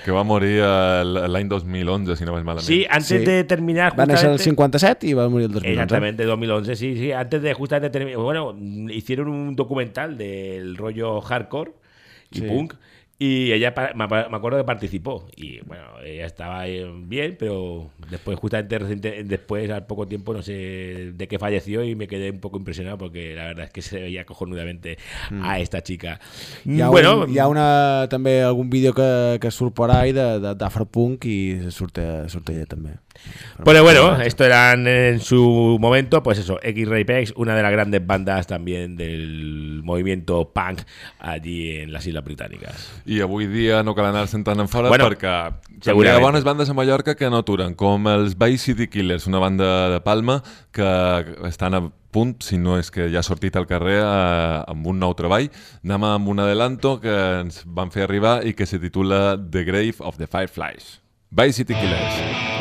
S11: Que va morir el- l'any 2011, si no vaig malament.
S5: Sí, antes
S4: Sí.
S5: de terminar
S4: Va néixer el
S5: justamente-
S4: 57 i va morir el 2011.
S5: Exactamente, 2011, sí, sí. Antes de justamente terminar. Bueno, hicieron un documental del rollo hardcore y
S4: Sí.
S5: punk. Y ella, me acuerdo que participó. Y bueno, ella estaba eh, bien, pero después, justamente reciente- después, al poco tiempo, no sé de qué falleció y me quedé un poco impresionado porque la verdad es que se veía cojonudamente a esta chica.
S4: Hi ha,
S5: bueno,
S4: un, hi ha una, també algun vídeo que, que surt por ahí d'Afropunk i surt, surt ella també.
S5: Bueno, bueno, esto eran en su momento, pues eso, X-Ray Pex, una de las grandes bandas también del movimiento punk allí en las Islas Británicas.
S11: I avui dia no cal anar-se'n tan en fora
S5: Bueno,
S11: perquè hi ha bones bandes a Mallorca que no aturen, com els Bay City Killers, una banda de Palma que estan a punt, si no és que ja ha sortit al carrer eh, amb un nou treball. Anem amb un adelanto que ens van fer arribar i que se titula The Grave of the Fireflies. Bay City Killers.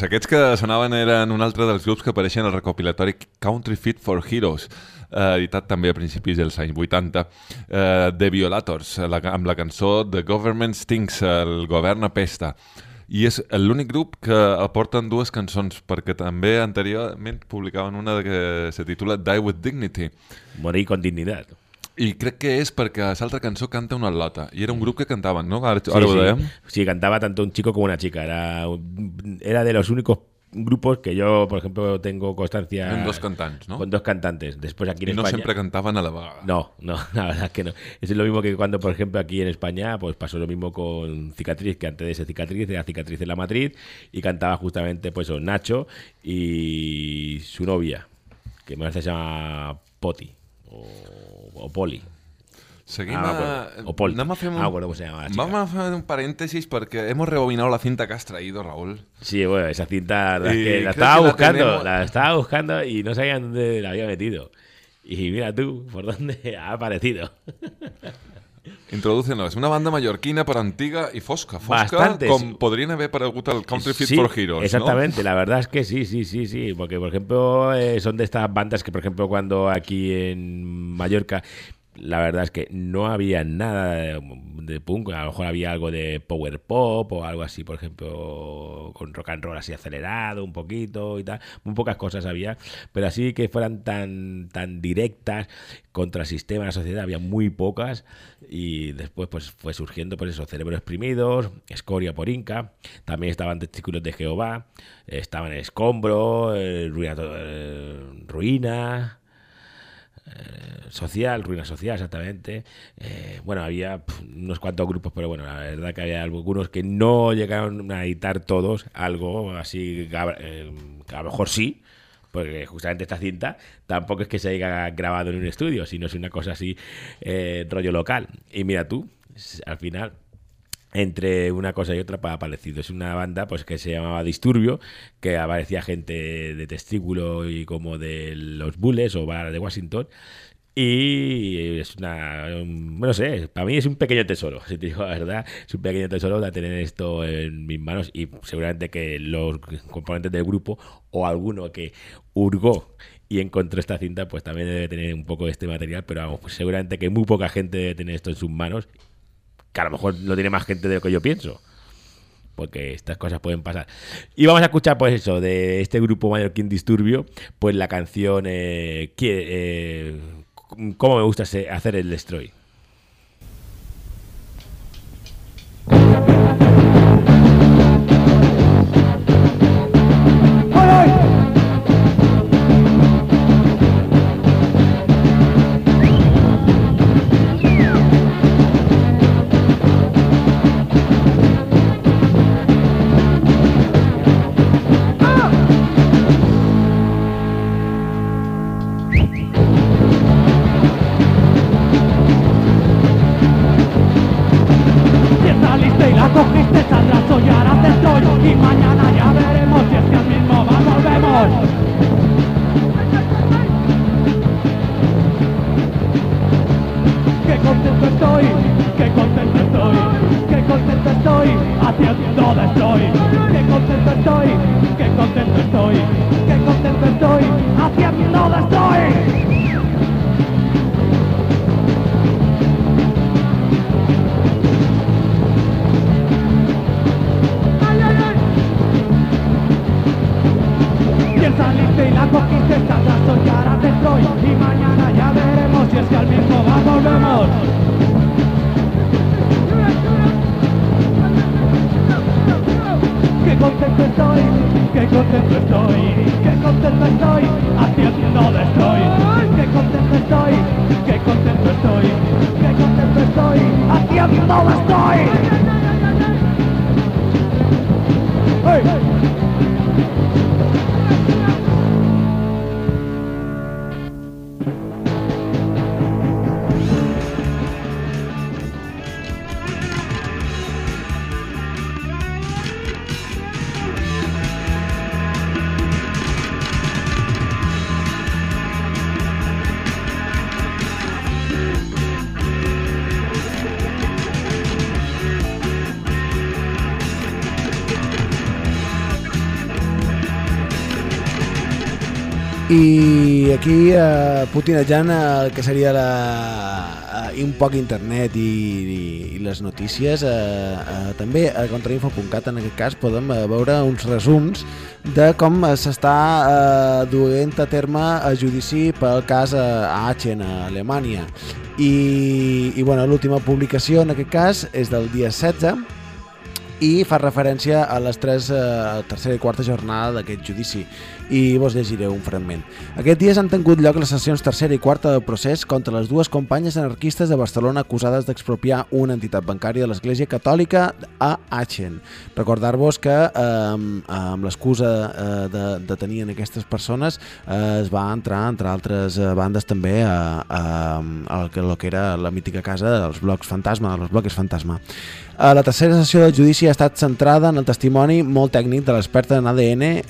S6: Pues aquests que sonaven eren un altre dels grups que apareixen al recopilatori Country Fit for Heroes, eh, editat també a principis dels anys 80, eh, The Violators, la, amb la cançó The Government Stinks, el govern apesta. I és l'únic grup que aporten dues cançons, perquè també anteriorment publicaven una que se titula Die with Dignity.
S5: Morir con dignidad.
S6: I crec que és perquè l'altra cançó canta una atlota. I era un grup que cantaven, no? Ara, ara ho
S5: sí.
S6: dèiem.
S5: Sí, cantaba tanto un chico como una chica. Era, era de los únicos grupos que yo, por ejemplo, tengo constancia.
S6: Eren dos cantants, no?
S5: Con dos cantantes. Después aquí en
S6: no
S5: España.
S6: sempre cantaven a la vegada.
S5: No, no, la verdad es que no. Es lo mismo que cuando, por ejemplo, aquí en España, pues pasó lo mismo con Cicatriz, que antes de ser Cicatriz era Cicatriz en la Madrid y cantaba justamente, pues, Nacho y su novia, que me parece se llama Poti o, o Poli.
S6: Seguim
S5: Ah,
S6: a...
S5: o Pol.
S6: Anem a fer un...
S5: Ah, bueno, ¿cómo se llama la?
S6: Vamos a hacer un paréntesis porque hemos rebobinado la cinta que has traído, Raúl.
S5: Sí, bueno, esa cinta la, que la estaba
S6: que la
S5: buscando,
S6: tenemos-
S5: la estaba buscando y no sabía dónde la había metido. Y mira tú, por dónde ha aparecido.
S6: Introdúcenos. Una banda mallorquina però antiga i fosca. Fosca
S5: Bastante,
S6: com
S5: sí.
S6: podrien haver aparegut al Country Fit
S5: Sí,
S6: for Heroes,
S5: Exactamente, la verdad es que sí, sí, sí, sí. Porque, por ejemplo, eh, son de estas bandas que, por ejemplo, cuando aquí en Mallorca, la verdad es que no había nada de, de punk. A lo mejor había algo de power pop o algo así, por ejemplo, con rock and roll así acelerado un poquito y tal. Muy pocas cosas había. Pero así que fueran tan, tan directas contra el sistema de la sociedad, había muy pocas. Y después pues fue surgiendo pues eso, Cerebros Exprimidos, Escoria por Inca, también estaban Testículos de Jehová, estaban Escombro, eh, Ruina, eh, eh, Social, Ruina Social exactamente. Eh, bueno, había unos cuantos grupos, pero bueno, la verdad que había algunos que no llegaron a editar todos, algo así, que a lo mejor sí, porque justamente esta cinta tampoco es que se haya grabado en un estudio, sino es una cosa así, eh, rollo local. Y mira tú, al final, entre una cosa y otra ha aparecido. Es una banda pues que se llamaba Disturbio, que aparecía gente de testículo y como de los Bulles o de Washington. Y es una. un- no sé, para mí es un pequeño tesoro, si te digo la verdad. Es un pequeño tesoro de tener esto en mis manos y seguramente que los componentes del grupo o alguno que hurgó y encontró esta cinta, pues también debe tener un poco de este material, pero vamos, pues seguramente que muy poca gente debe tener esto en sus manos, que a lo mejor lo tiene más gente de lo que yo pienso porque estas cosas pueden pasar. Y vamos a escuchar, pues eso, de este grupo mallorquín Disturbio, pues la canción eh, eh, ¿Cómo me gusta hacer el destroy?
S4: Aquí, eh, putinejant el que seria la, eh, un poc internet i, i, i les notícies, eh, eh, també a contrainfo.cat en aquest cas podem eh, veure uns resums de com eh, s'està eh, duent a terme a judici pel cas eh, Aachen a Alemanya. I, i bueno, l'última publicació en aquest cas és del dia 16 i fa referència a les tres, eh, tercera i quarta jornada d'aquest judici i vos llegiré un fragment. Aquest dies han tingut lloc les sessions tercera i quarta del procés contra les dues companyes anarquistes de Barcelona acusades d'expropiar una entitat bancària de l'Església Catòlica a Aachen. Recordar-vos que eh, amb l'excusa eh, de, de tenir aquestes persones eh, es va entrar, entre altres eh, bandes també, a, a, a, a, a, a, a, a, a, a, a, a, a, dels blocs fantasma, a, la tercera sessió del judici ha estat centrada en el testimoni molt tècnic de l'experta en ADN eh,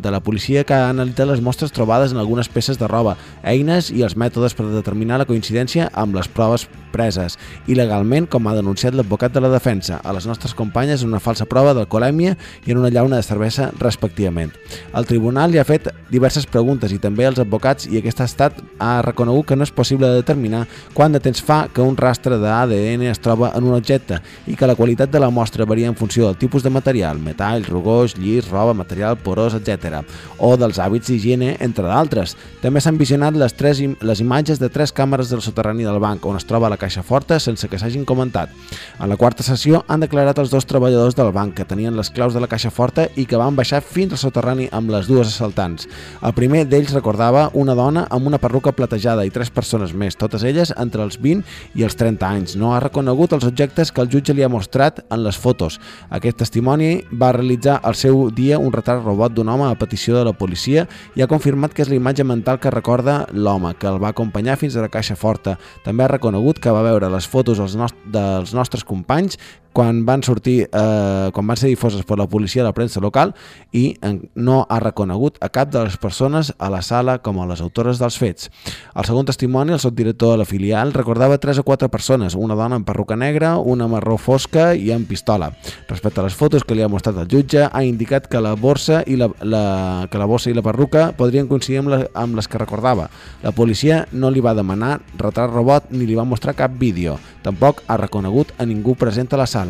S4: de la policia que ha analitzat les mostres trobades en algunes peces de roba, eines i els mètodes per determinar la coincidència amb les proves preses, il·legalment, com ha denunciat l'advocat de la defensa, a les nostres companyes en una falsa prova d'alcoholèmia i en una llauna de cervesa, respectivament. El tribunal li ha fet diverses preguntes i també els advocats i aquest estat ha reconegut que no és possible determinar quant de temps fa que un rastre d'ADN es troba en un objecte i la qualitat de la mostra varia en funció del tipus de material, metall, rugós, llis, roba, material porós, etc o dels hàbits d'higiene, entre d'altres. També s'han visionat les, tres im les imatges de tres càmeres del soterrani del banc, on es troba la caixa forta sense que s'hagin comentat. En la quarta sessió han declarat els dos treballadors del banc que tenien les claus de la caixa forta i que van baixar fins al soterrani amb les dues assaltants. El primer d'ells recordava una dona amb una perruca platejada i tres persones més, totes elles entre els 20 i els 30 anys. No ha reconegut els objectes que el jutge li ha mostrat en les fotos. Aquest testimoni va realitzar al seu dia un retrat robot d'un home a petició de la policia i ha confirmat que és la imatge mental que recorda l'home, que el va acompanyar fins a la caixa forta. També ha reconegut que va veure les fotos dels nostres companys quan van sortir, eh, quan van ser difoses per la policia i la premsa local i no ha reconegut a cap de les persones a la sala com a les autores dels fets. El segon testimoni, el subdirector de la filial, recordava tres o quatre persones, una dona amb perruca negra, una marró fosca i amb pistola. Respecte a les fotos que li ha mostrat el jutge, ha indicat que la borsa i la, la, que la bossa i la perruca podrien coincidir amb, la, amb les que recordava. La policia no li va demanar retrat robot ni li va mostrar cap vídeo. Tampoc ha reconegut a ningú present a la sala.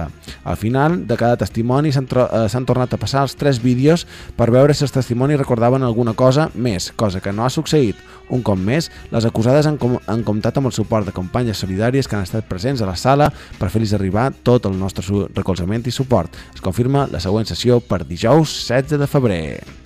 S4: Al final de cada testimoni eh, s'han tornat a passar els tres vídeos per veure si els testimonis recordaven alguna cosa més, cosa que no ha succeït. Un cop més, les acusades han, com han comptat amb el suport de companyes solidàries que han estat presents a la sala per fer-los arribar tot el nostre recolzament i suport. Es confirma la següent sessió per dijous 16 de febrer.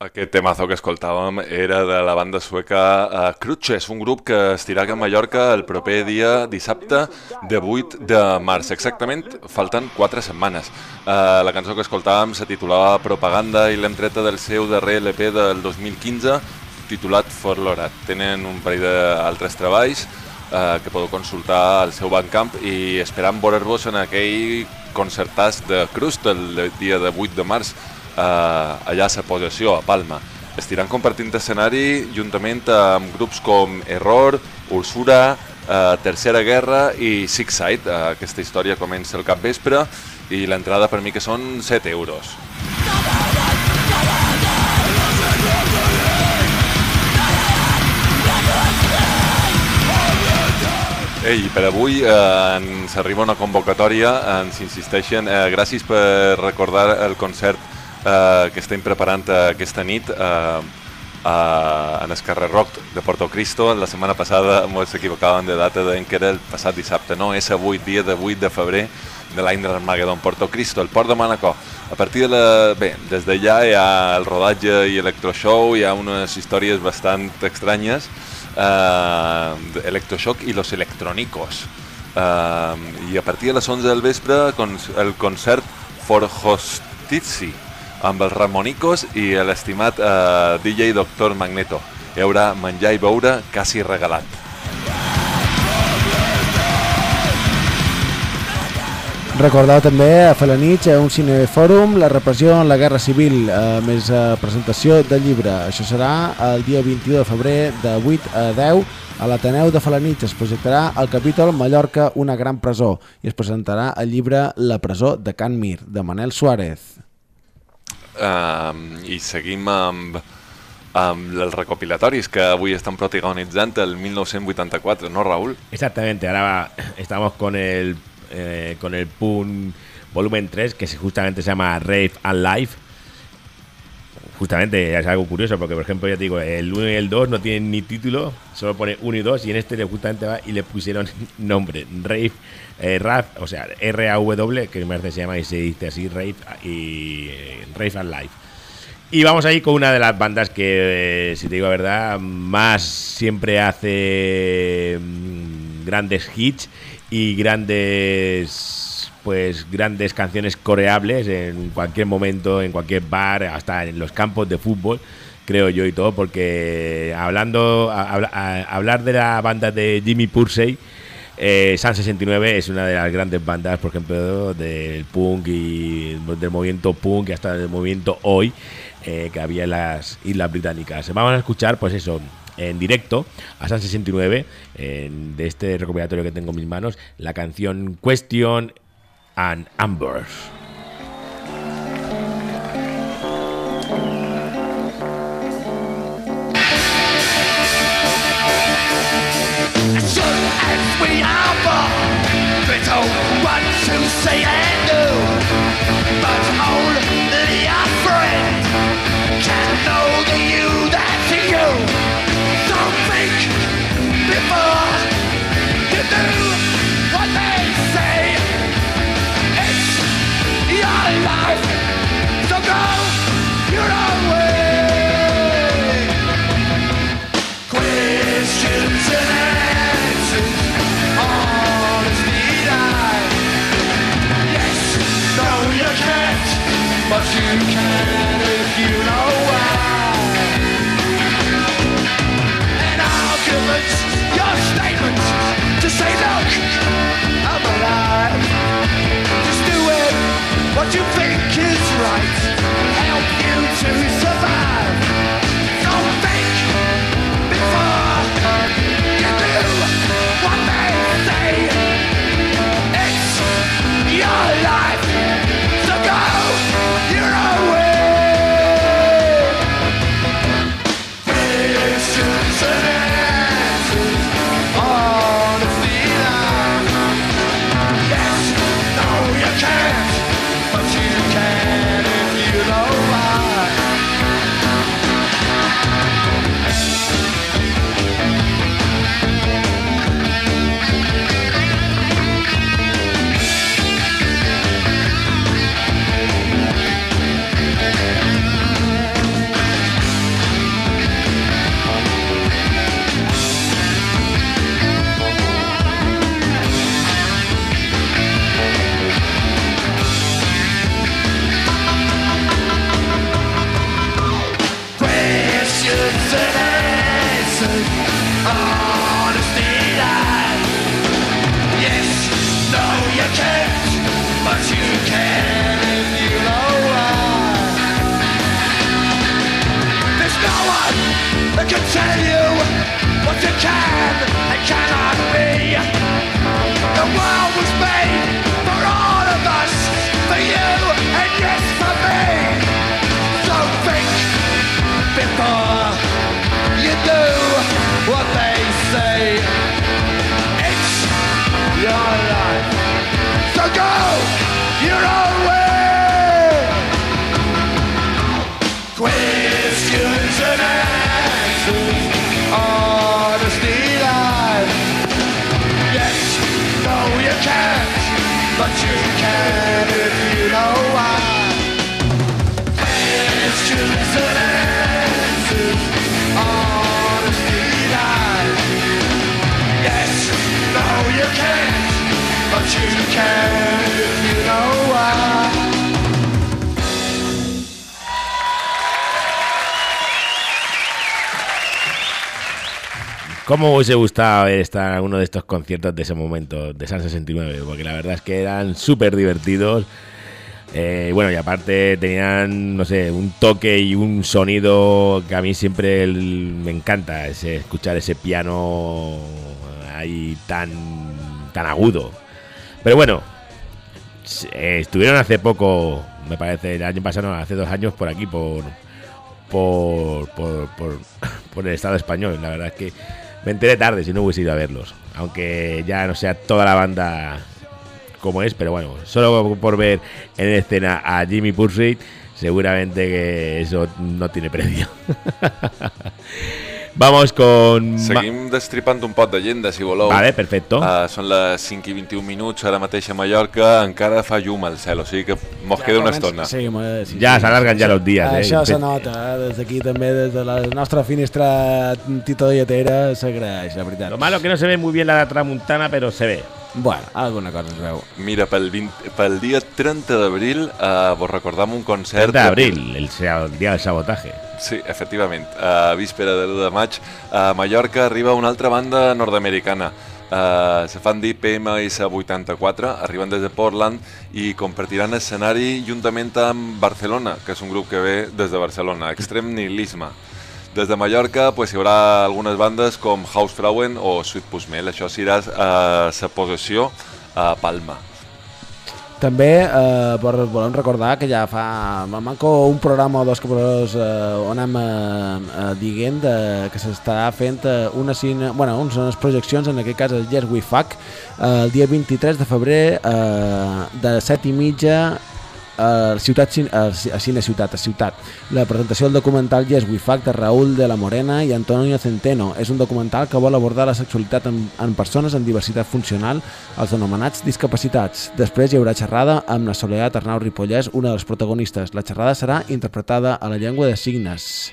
S6: Aquest temazo que escoltàvem era de la banda sueca uh, Crutches, un grup que estirà a Mallorca el proper dia dissabte de 8 de març. Exactament, falten 4 setmanes. Uh, la cançó que escoltàvem se titulava Propaganda i l'hem treta del seu darrer LP del 2015 titulat For Lorat. Tenen un parell d'altres treballs eh, que podeu consultar al seu Bandcamp i esperam veure-vos en aquell concertàs de Crust el dia de 8 de març eh, allà a sa possessió, a Palma. Estiran compartint escenari juntament amb grups com Error, Ursura, eh, Tercera Guerra i Six Side. Eh, aquesta història comença el capvespre i l'entrada per mi que són 7 euros. Ei, per avui eh, ens arriba una convocatòria, ens insisteixen, eh, gràcies per recordar el concert eh, que estem preparant eh, aquesta nit eh, a, en carrer Rock de Porto Cristo. La setmana passada ens equivocàvem de data, deien que era el passat dissabte, no, és avui, dia de 8 de febrer de l'any de l'Armagedon, Porto Cristo, el port de Manacor. A partir de la... Bé, des d'allà hi ha el rodatge i electroshow, hi ha unes històries bastant estranyes, eh, Electroshock i los electrónicos. Eh, I a partir de les 11 del vespre el concert For Hostizi amb els Ramonicos i l'estimat eh, DJ Doctor Magneto. Hi haurà menjar i beure quasi regalat.
S4: Recordeu també a Falanich, a un cinefòrum, la repressió en la Guerra Civil, eh, més eh, presentació del llibre. Això serà el dia 21 de febrer de 8 a 10 a l'Ateneu de Falanich. Es projectarà el capítol Mallorca, una gran presó i es presentarà el llibre La presó de Can Mir, de Manel Suárez.
S6: Uh, I seguim amb, amb els recopilatoris que avui estan protagonitzant el 1984, no, Raúl?
S5: Exactamente, va- estamos con el, eh, con el PUN volumen 3, que justamente se llama Rave and Life. Justamente es algo curioso porque, por ejemplo, ya te digo, el 1 y el 2 no tienen ni título, solo pone 1 y 2 y en este justamente va y le pusieron nombre, Rave, eh, o sea, R-A-W, que me parece se llama y se dice así, Rave y eh, Rave and Life. Y vamos ahí con una de las bandas que, eh, si te digo la verdad, más siempre hace mm, grandes hits y grandes, pues, grandes canciones coreables en cualquier momento, en cualquier bar, hasta en los campos de fútbol, creo yo y todo, porque hablando, hablar de la banda de Jimmy Pursey, eh, San 69 es una de las grandes bandas, por ejemplo, del punk y del movimiento punk y hasta del movimiento hoy eh, que había en las Islas Británicas. Vamos a escuchar, pues eso, en directo a San 69, en- de este recopilatorio que tengo en mis manos, la canción Question and Ambers.
S10: Soon as we are to say and do. But only can know the you you. Think before you do tell you what you can
S5: ¿Cómo hubiese gustado estado en uno de estos conciertos de ese momento, de San 69? Porque la verdad es que eran súper divertidos. Eh, bueno, y aparte tenían, no sé, un toque y un sonido que a mí siempre me encanta, ese, escuchar ese piano ahí tan, tan agudo. Pero bueno, eh, estuvieron hace poco, me parece, el año pasado, no, hace dos años por aquí, por, por, por, por, por el Estado español. La verdad es que me enteré tarde si no hubiese ido a verlos. Aunque ya no sea toda la banda como es, pero bueno, solo por ver en escena a Jimmy Pursuit seguramente que eso no tiene precio. Vamos con...
S6: Seguim destripant un pot d'agenda, si voleu.
S5: Vale, perfecto.
S6: Uh, són les 5 i 21 minuts, ara mateix a Mallorca, encara fa llum al cel, o sigui que mos queda una estona.
S4: Sí, sí,
S5: Ja
S4: sí.
S5: s'alarguen ja los dies, eh?
S4: Això se nota, eh? des d'aquí també, des de la nostra finestra titolletera, s'agraeix, la veritat.
S5: Lo malo que no se ve muy bien la tramuntana, pero se ve.
S4: Bueno, alguna cosa es veu.
S6: Mira, pel, 20, pel dia 30 d'abril uh, vos recordam un concert...
S5: 30 de abril, el, el día del sabotaje.
S6: Sí, efectivament. A víspera de l'1 de maig, a Mallorca arriba una altra banda nord-americana. Uh, se fan dir PMS84, arriben des de Portland i compartiran escenari juntament amb Barcelona, que és un grup que ve des de Barcelona, Extrem Nihilisme. Des de Mallorca pues, hi haurà algunes bandes com Hausfrauen o Sweet Pusmel, això serà a sa possessió a Palma.
S4: També eh, vol- volem recordar que ja fa manco un programa o dos que eh, on anem eh, eh, dient de, que s'estarà fent eh, una cine, bueno, uns, unes projeccions, en aquest cas el Yes We Fuck, eh, el dia 23 de febrer eh, de 7 i mitja a Ciutat, a Ci- a Cine Ciutat, a Ciutat. La presentació del documental Yes We Fuck de Raúl de la Morena i Antonio Centeno. És un documental que vol abordar la sexualitat en, en persones amb diversitat funcional, els anomenats discapacitats. Després hi haurà xerrada amb la Soledat Arnau Ripollès, una de les protagonistes. La xerrada serà interpretada a la llengua de signes.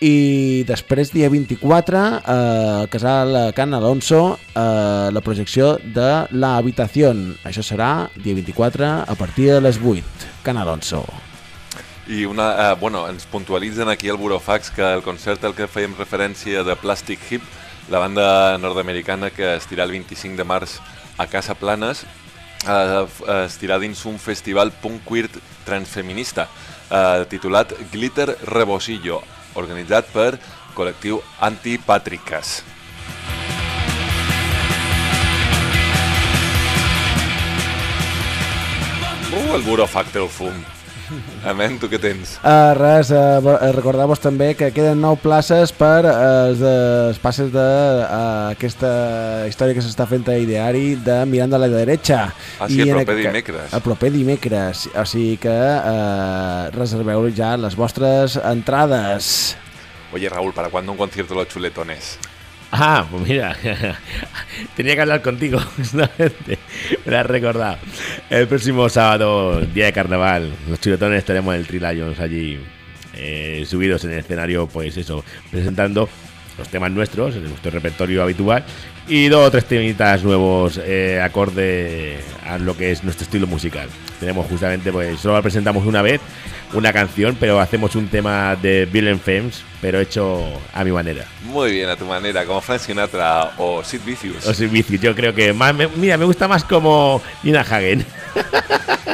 S4: I després, dia 24, eh, Casal Can Alonso, eh, la projecció de La Habitació. Això serà dia 24 a partir de les 8. Can Alonso.
S6: I una, eh, bueno, ens puntualitzen aquí al Burofax que el concert al que fèiem referència de Plastic Hip, la banda nord-americana que estirà el 25 de març a Casa Planes, eh, estirà dins un festival punk queer transfeminista eh, titulat Glitter Rebosillo, organitzat per col·lectiu Antipàtriques. Uh, el Burofax té el fum. Amén, tu què tens?
S4: Uh, res, uh, recordar-vos també que queden 9 places per uh, els, uh, els passes d'aquesta història que s'està fent a Ideari de Miranda a la Derecha.
S6: Ah, sí, el
S4: en
S6: proper dimecres.
S4: El proper dimecres. O sigui que uh, reserveu ja les vostres entrades.
S6: Oye, Raúl, ¿para cuándo un concierto de los chuletones?
S5: Ah, pues mira, tenía que hablar contigo, justamente. Me lo has recordado. El próximo sábado, día de carnaval, los chuletones estaremos en el Three Lions allí, eh, subidos en el escenario, pues eso, presentando los temas nuestros, en nuestro repertorio habitual, y dos o tres temitas nuevos eh, acorde a lo que es nuestro estilo musical. Tenemos justamente, pues solo la presentamos una vez, una canción, pero hacemos un tema de Bill Femmes, pero hecho a mi manera.
S6: Muy bien, a tu manera, como Frank Sinatra o Sid Vicious.
S5: O sea, bici, yo creo que más me- mira, me gusta más como Nina Hagen.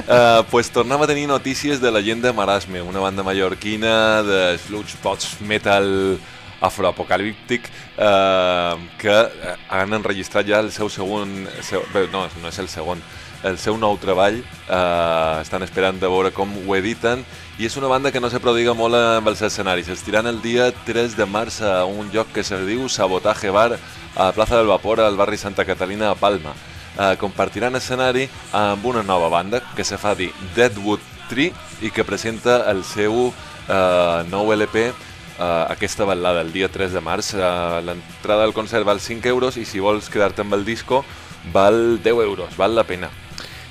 S6: Uh, pues tornem a tenir notícies de la gent de Marasme, una banda mallorquina de sludge pots metal afroapocalíptic uh, que eh, han enregistrat ja el seu segon... Seu, bé, no, no és el segon, el seu nou treball. Uh, estan esperant de veure com ho editen i és una banda que no se prodiga molt amb els escenaris. Els tiran el dia 3 de març a un lloc que se diu Sabotaje Bar a Plaza del Vapor, al barri Santa Catalina a Palma eh, compartiran escenari amb una nova banda que se fa dir Deadwood Tree i que presenta el seu eh, nou LP eh, aquesta balada el dia 3 de març. Eh, L'entrada al concert val 5 euros i si vols quedar-te amb el disco val 10 euros, val la pena.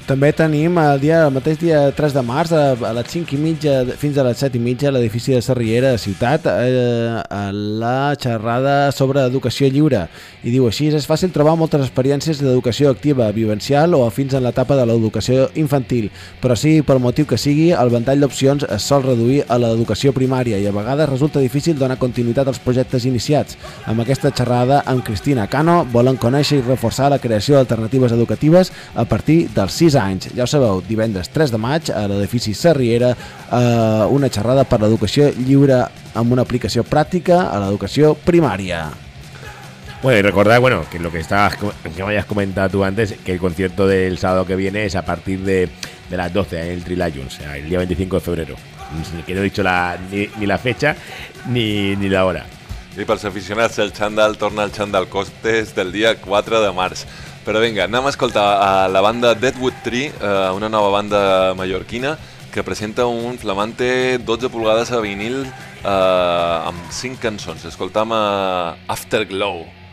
S4: També tenim el, dia, el mateix dia 3 de març a, les 5 i mitja fins a les 7 i mitja a l'edifici de Sarriera de Ciutat eh, a la xerrada sobre educació lliure i diu així, és fàcil trobar moltes experiències d'educació activa, vivencial o fins en l'etapa de l'educació infantil però sí, pel motiu que sigui, el ventall d'opcions es sol reduir a l'educació primària i a vegades resulta difícil donar continuïtat als projectes iniciats. Amb aquesta xerrada amb Cristina Cano volen conèixer i reforçar la creació d'alternatives educatives a partir dels 6 anys. Ja ho sabeu, divendres 3 de maig a l'edifici Sarriera eh, una xerrada per l'educació lliure amb una aplicació pràctica a l'educació primària.
S5: Bueno, y recordar, bueno, que lo que estabas que me hayas comentado tú antes, que el concierto del sábado que viene es a partir de, de las 12 en el sea, el día 25 de febrero. Que no he dicho la, ni, ni la fecha ni, ni la hora.
S6: I pels aficionats, el xandall torna al xandall Costes del dia 4 de març. Però vinga, anem a escoltar a la banda Deadwood Tree, eh, una nova banda mallorquina, que presenta un flamante 12 pulgades a vinil eh, amb 5 cançons. Escoltam a Afterglow.
S5: Fou.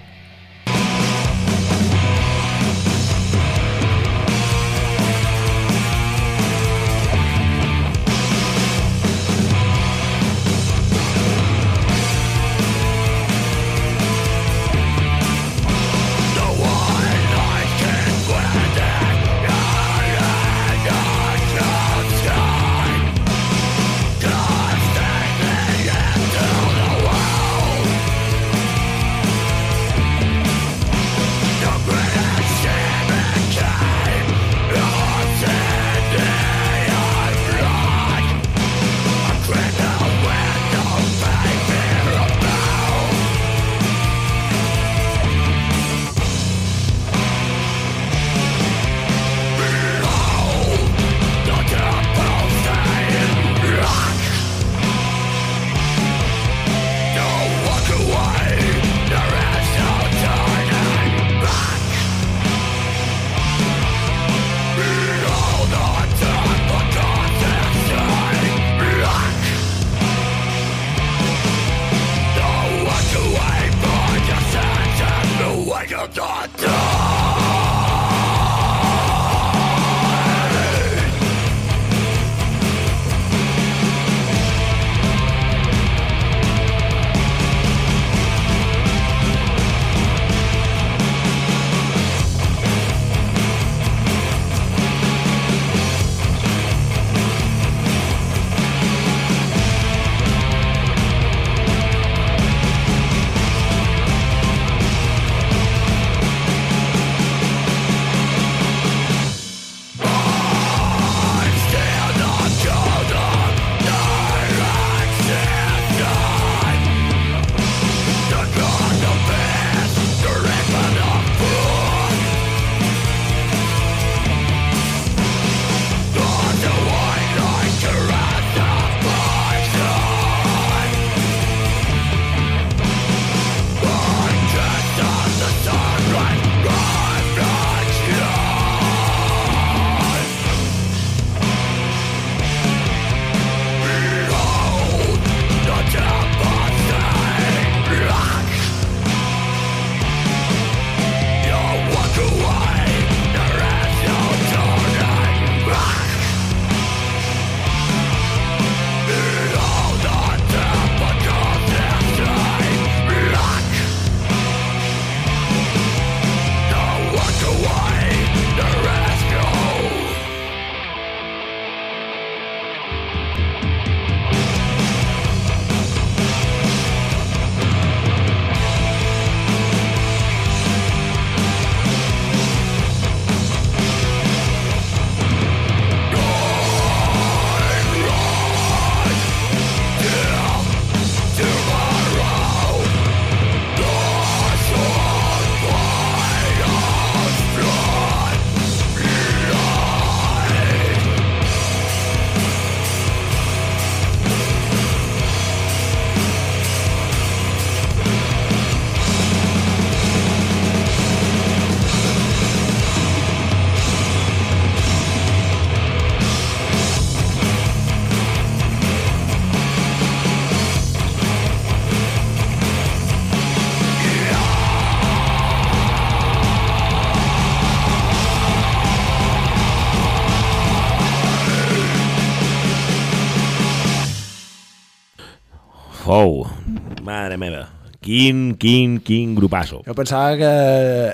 S5: Quin, quin, quin grupasso.
S4: Jo pensava que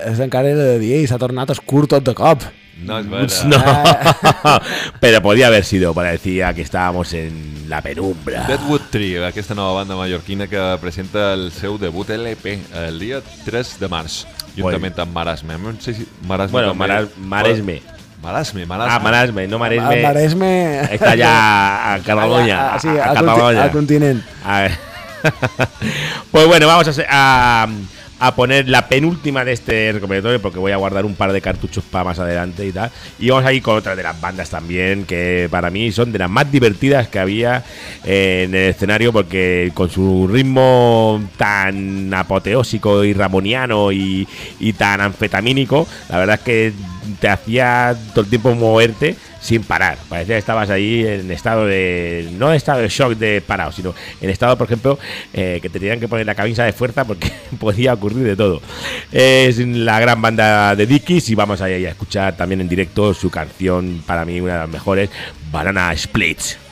S4: és encara era de dia i s'ha tornat escurt tot de cop.
S6: No, es verdad.
S5: No, pero podía haber sido, parecía que estábamos en la penumbra.
S6: Deadwood Tree, aquesta nova banda mallorquina que presenta el seu debut LP el dia 3 de març, juntament amb Marasme. No sé si Marasme
S5: Bueno,
S6: també-
S5: Maras- Maresme.
S6: Marasme, Marasme.
S5: Ah, Marasme, no Maresme.
S4: El Maresme...
S5: Està allà a Catalunya.
S4: Allà, sí,
S5: a,
S4: al conti-
S5: Catalunya.
S4: al continent.
S5: A. pues bueno, vamos a, a poner la penúltima de este recopilatorio porque voy a guardar un par de cartuchos para más adelante y tal. Y vamos a ir con otra de las bandas también que para mí son de las más divertidas que había eh, en el escenario porque con su ritmo tan apoteósico y ramoniano y, y tan anfetamínico, la verdad es que te hacía todo el tiempo moverte sin parar. Parecía que estabas ahí en estado de. No en estado de shock de parado, sino en estado, por ejemplo, eh, que te tenían que poner la camisa de fuerza porque podía ocurrir de todo. Es la gran banda de Dickies y vamos a, a escuchar también en directo su canción, para mí una de las mejores, Banana Splits.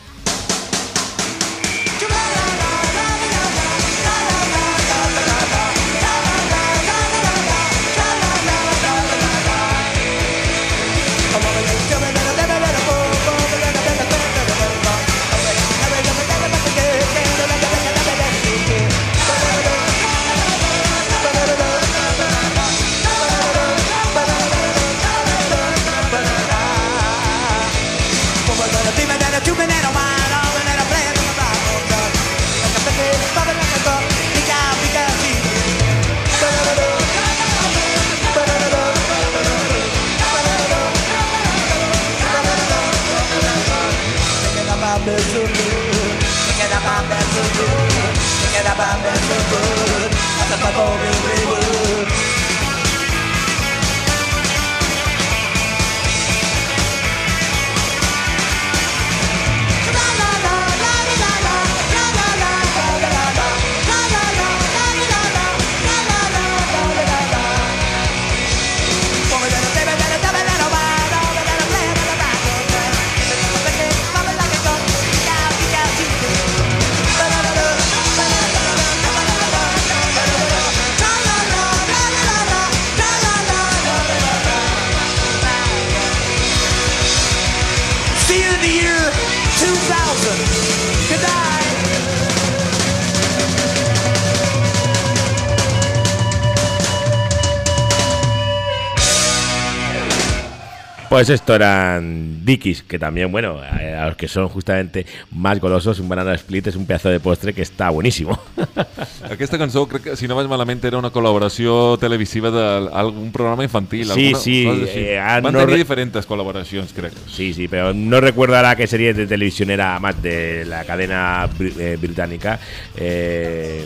S5: Pues esto eran Dickies, que también, bueno, eh, a los que son justamente más golosos, un banana split es un pedazo de postre que está buenísimo.
S6: Aquesta cançó, crec que, si no vaig malament, era una col·laboració televisiva d'algun programa infantil.
S5: Sí,
S6: alguna
S5: sí, eh, ah,
S6: Van
S5: no
S6: tenir
S5: re-
S6: diferents col·laboracions, crec.
S5: Sí, sí, pero no recuerdo ahora qué serie de televisión era más de la cadena bri- eh, británica. Eh,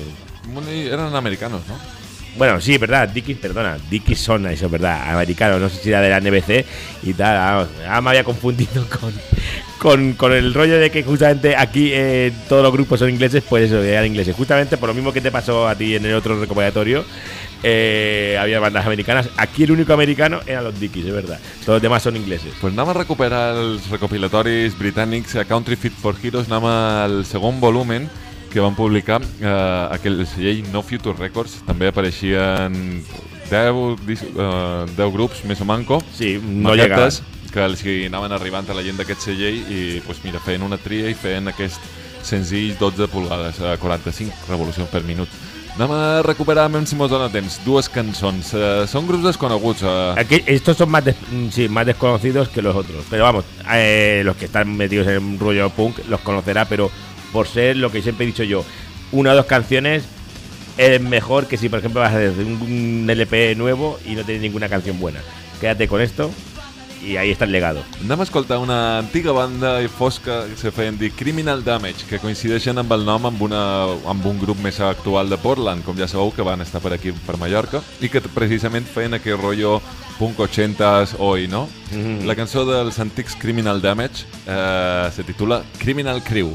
S6: Eran americanos, ¿no?
S5: Bueno, sí, verdad, Dickies, perdona, Dickies son, eso es verdad, americanos, no sé si era de la NBC y tal, vamos, ah, me había confundido con, con, el rollo de que justamente aquí eh, todos los grupos son ingleses, pues eso, eran ingleses. Justamente por lo mismo que te pasó a ti en el otro recopilatorio, eh, había bandas americanas, aquí el único americano eran los Dickies, es verdad, todos los demás son ingleses.
S6: Pues anem a recuperar els recopilatoris britànics a Country Fit for Heroes, anem al segon volumen que van publicar eh, aquell segell No Future Records. També apareixien 10, dis- eh, 10 grups, més o manco,
S5: Sí, no
S6: maquetes, que els hi anaven arribant a la gent d'aquest segell i pues, mira, feien una tria i feien aquest senzill 12 pulgades a 45 revolucions per minut. Anem a recuperar, a si mos dona temps, dues cançons. Eh, són grups desconeguts. Eh,
S5: Aquí, estos son más, mm, sí, más desconocidos que los otros. Pero vamos, eh, los que están metidos en un rollo punk los conocerá, pero por ser lo que siempre he dicho yo, una o dos canciones es mejor que si, por ejemplo, vas a hacer un, LP nuevo y no tienes ninguna canción buena. Quédate con esto y ahí está el legado.
S6: Anem a escoltar una antiga banda i fosca que se feien dir Criminal Damage, que coincideixen amb el nom amb, una, amb un grup més actual de Portland, com ja sabeu, que van estar per aquí, per Mallorca, i que precisament feien aquell rotllo punk 80s oi, no?
S5: Mhm.
S6: La cançó dels antics Criminal Damage eh, se titula Criminal Crew.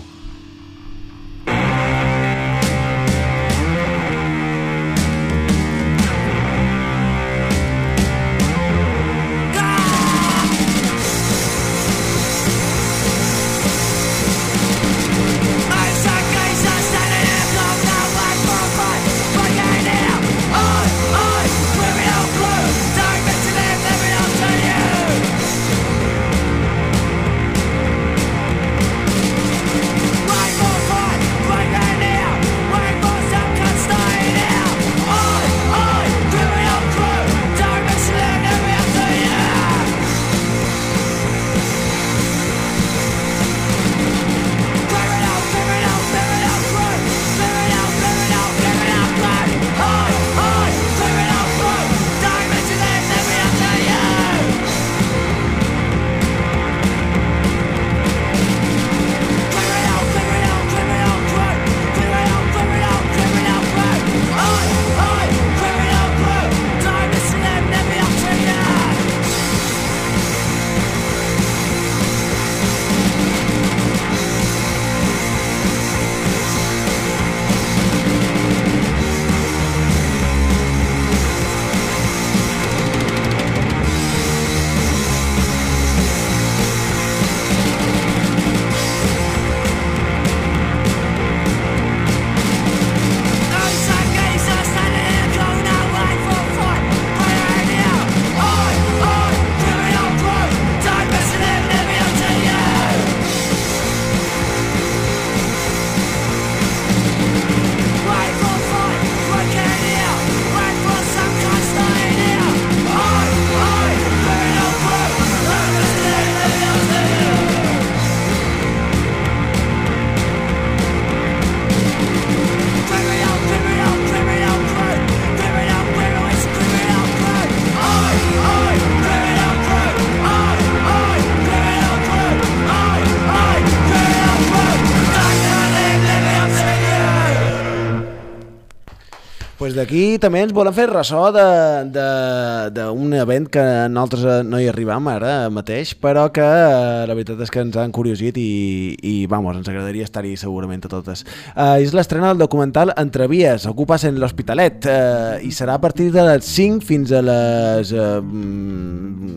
S4: D'aquí també ens volem fer ressò d'un event que nosaltres eh, no hi arribam ara mateix, però que eh, la veritat és que ens han curiosit i, i vamos, ens agradaria estar-hi segurament a totes. Uh, és l'estrena del documental Entrevies, ocupas en l'Hospitalet, uh, i serà a partir de les 5 fins a les... Uh,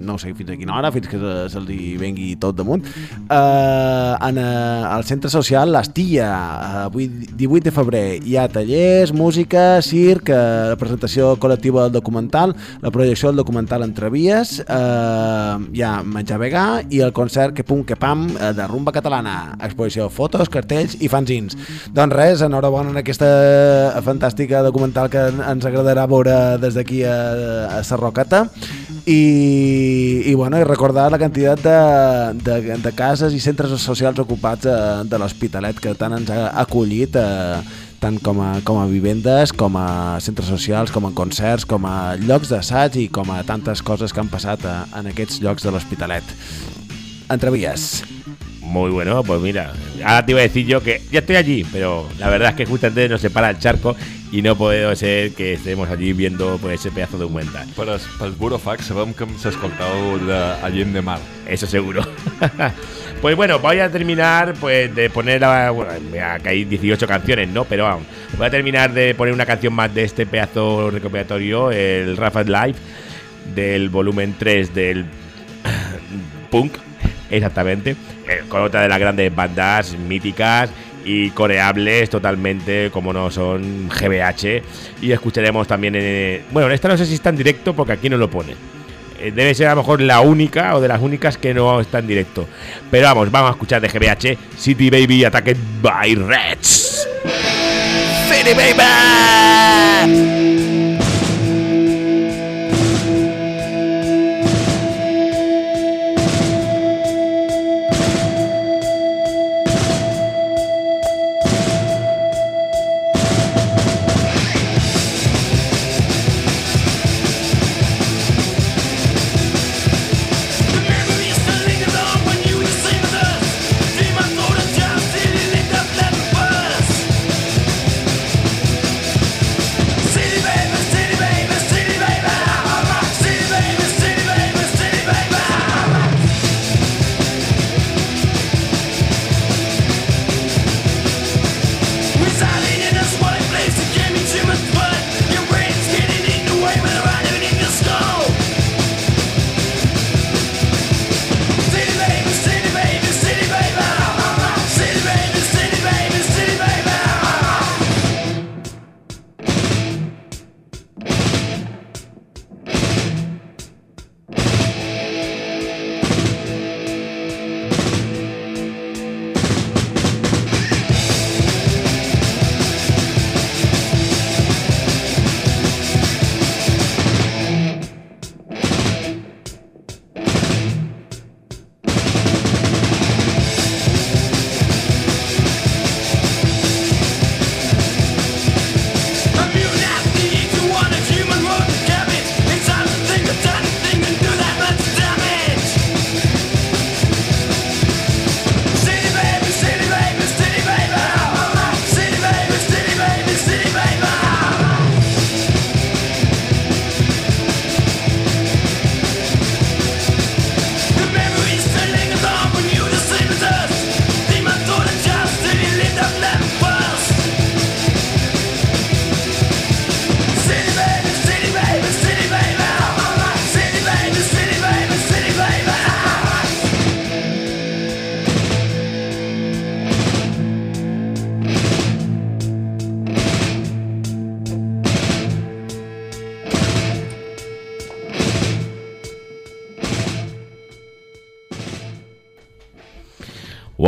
S4: no sé fins a quina hora, fins que se- se'ls hi vengui tot damunt, uh, en, uh, al centre social L'Astilla, uh, avui 18 de febrer. Hi ha tallers, música, circ, uh, la presentació col·lectiva del documental, la projecció del documental Entrevies, uh, hi ha menjar vegà i el concert que pum que pam uh, de rumba catalana, exposició de fotos, cartells i fanzins. Doncs res, enhorabona en aquesta fantàstica documental que ens agradarà veure des d'aquí a, a Sarrocata i, i, bueno, i recordar la quantitat de, de, de cases i centres socials ocupats eh, de l'Hospitalet que tant ens ha acollit eh, tant com a, com a vivendes, com a centres socials, com a concerts, com a llocs d'assaig i com a tantes coses que han passat eh, en aquests llocs de l'Hospitalet. Entrevies.
S5: Muy bueno, pues mira, ahora te iba a decir yo que ya estoy allí, pero la verdad es que justamente nos separa el charco y no puede ser que estemos allí viendo pues, ese pedazo de documental.
S6: Per, es, pel burofax sabem que s'escoltau de Allent de Mar.
S5: Eso seguro. pues bueno, voy a terminar pues de poner, a- bueno, que hay 18 canciones, ¿no? Pero vamos, voy a terminar de poner una canción más de este pedazo recopilatorio, el Rafa Live, del volumen 3 del punk, exactamente, eh, con otra de las grandes bandas míticas y coreables totalmente como no son GBH y escucharemos también en, bueno esta no sé si está en directo porque aquí no lo pone Eh, debe ser a lo mejor la única o de las únicas que no está en directo. Pero vamos vamos a escuchar de GBH City Baby Attacked by Reds. City Baby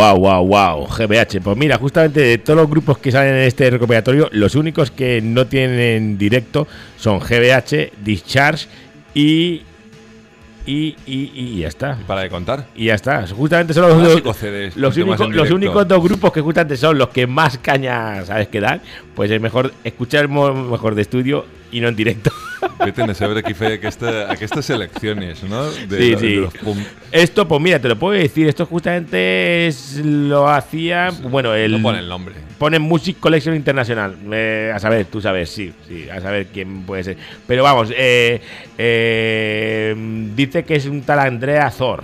S5: Wow, wow, wow, GBH. Pues mira, justamente de todos los grupos que salen en este recopilatorio, los únicos que no tienen directo son GBH, Discharge y. Y, y, y ya está.
S6: para de contar?
S5: Y ya está. Justamente son los, los,
S6: CDs,
S5: los únicos, los dos grupos que justamente son los que más caña sabes que dan. Pues es mejor escuchar mejor de estudio y no en directo.
S6: Vete a saber qui feia aquesta, aquestes selecciones, ¿no? De,
S5: Sí, sí.
S6: de los punk.
S5: Esto, pues mira, te lo puedo decir, esto justamente es, lo hacía, bueno, el...
S6: No pone el nombre.
S5: Pone Music Collection Internacional. Eh, a saber, tú sabes, sí, sí, a saber quién puede ser. Pero vamos, eh, eh, dice que es un tal Andrea Zor.